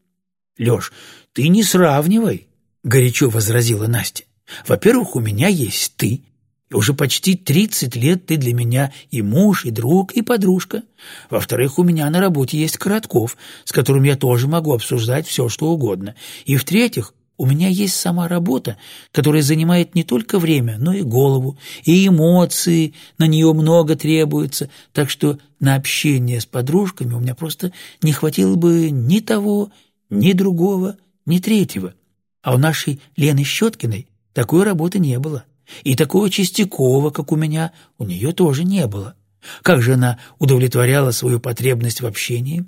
Леш, ты не сравнивай, горячо возразила Настя. Во-первых, у меня есть ты. И уже почти тридцать лет ты для меня и муж, и друг, и подружка. Во-вторых, у меня на работе есть Коротков, с которым я тоже могу обсуждать все, что угодно. И в-третьих, у меня есть сама работа, которая занимает не только время, но и голову, и эмоции, на нее много требуется, так что на общение с подружками у меня просто не хватило бы ни того, ни другого, ни третьего. А у нашей Лены Щеткиной такой работы не было. И такого Чистякова, как у меня, у нее тоже не было. Как же она удовлетворяла свою потребность в общении?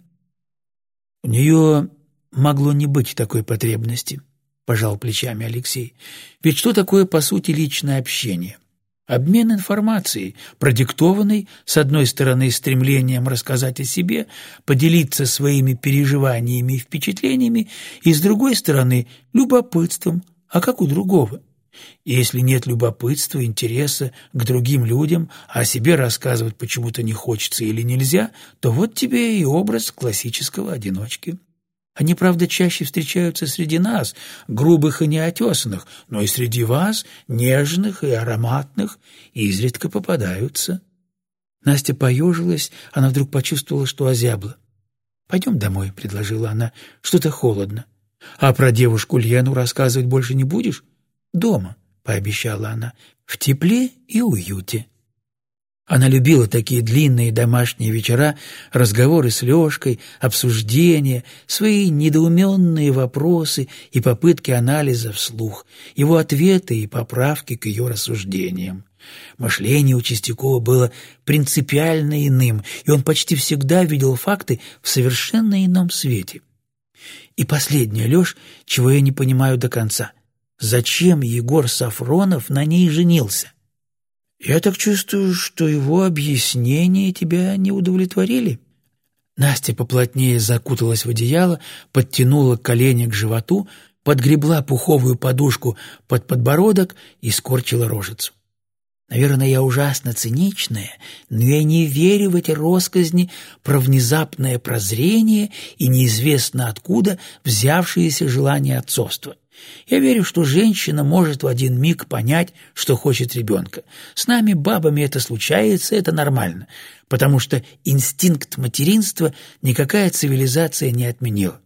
У нее могло не быть такой потребности, пожал плечами Алексей. Ведь что такое, по сути, личное общение? Обмен информацией, продиктованный, с одной стороны, стремлением рассказать о себе, поделиться своими переживаниями и впечатлениями, и с другой стороны, любопытством, а как у другого. Если нет любопытства, интереса к другим людям, а о себе рассказывать почему-то не хочется или нельзя, то вот тебе и образ классического одиночки. Они, правда, чаще встречаются среди нас, грубых и неотесанных, но и среди вас, нежных и ароматных, изредка попадаются». Настя поежилась, она вдруг почувствовала, что озябла. «Пойдем домой», — предложила она, — «что-то холодно». «А про девушку Лену рассказывать больше не будешь?» «Дома», — пообещала она, — «в тепле и уюте». Она любила такие длинные домашние вечера, разговоры с Лёшкой, обсуждения, свои недоуменные вопросы и попытки анализа вслух, его ответы и поправки к ее рассуждениям. Мышление у Чистякова было принципиально иным, и он почти всегда видел факты в совершенно ином свете. И последнее, Лёш, чего я не понимаю до конца. Зачем Егор Сафронов на ней женился? Я так чувствую, что его объяснения тебя не удовлетворили. Настя поплотнее закуталась в одеяло, подтянула колени к животу, подгребла пуховую подушку под подбородок и скорчила рожицу. Наверное, я ужасно циничная, но я не верю в эти росказни про внезапное прозрение и неизвестно откуда взявшееся желание отцовства. Я верю, что женщина может в один миг понять, что хочет ребенка. С нами, бабами, это случается, это нормально, потому что инстинкт материнства никакая цивилизация не отменила.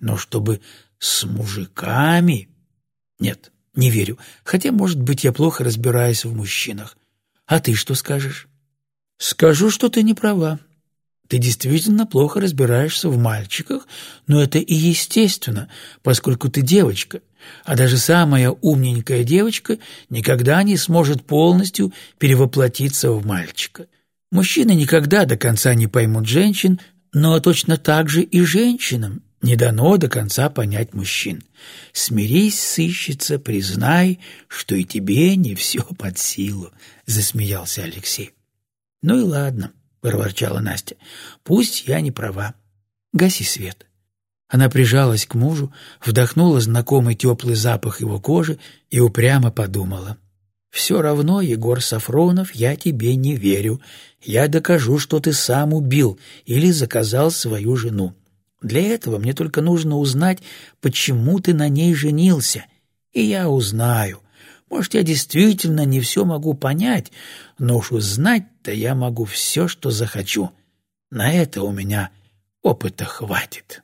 Но чтобы с мужиками... Нет, не верю, хотя, может быть, я плохо разбираюсь в мужчинах. А ты что скажешь? Скажу, что ты не права. Ты действительно плохо разбираешься в мальчиках, но это и естественно, поскольку ты девочка — а даже самая умненькая девочка никогда не сможет полностью перевоплотиться в мальчика. Мужчины никогда до конца не поймут женщин, но точно так же и женщинам не дано до конца понять мужчин. Смирись, сыщица, признай, что и тебе не все под силу, — засмеялся Алексей. — Ну и ладно, — проворчала Настя, — пусть я не права. Гаси свет. — она прижалась к мужу, вдохнула знакомый теплый запах его кожи и упрямо подумала. «Все равно, Егор Сафронов, я тебе не верю. Я докажу, что ты сам убил или заказал свою жену. Для этого мне только нужно узнать, почему ты на ней женился. И я узнаю. Может, я действительно не все могу понять, но уж узнать-то я могу все, что захочу. На это у меня опыта хватит».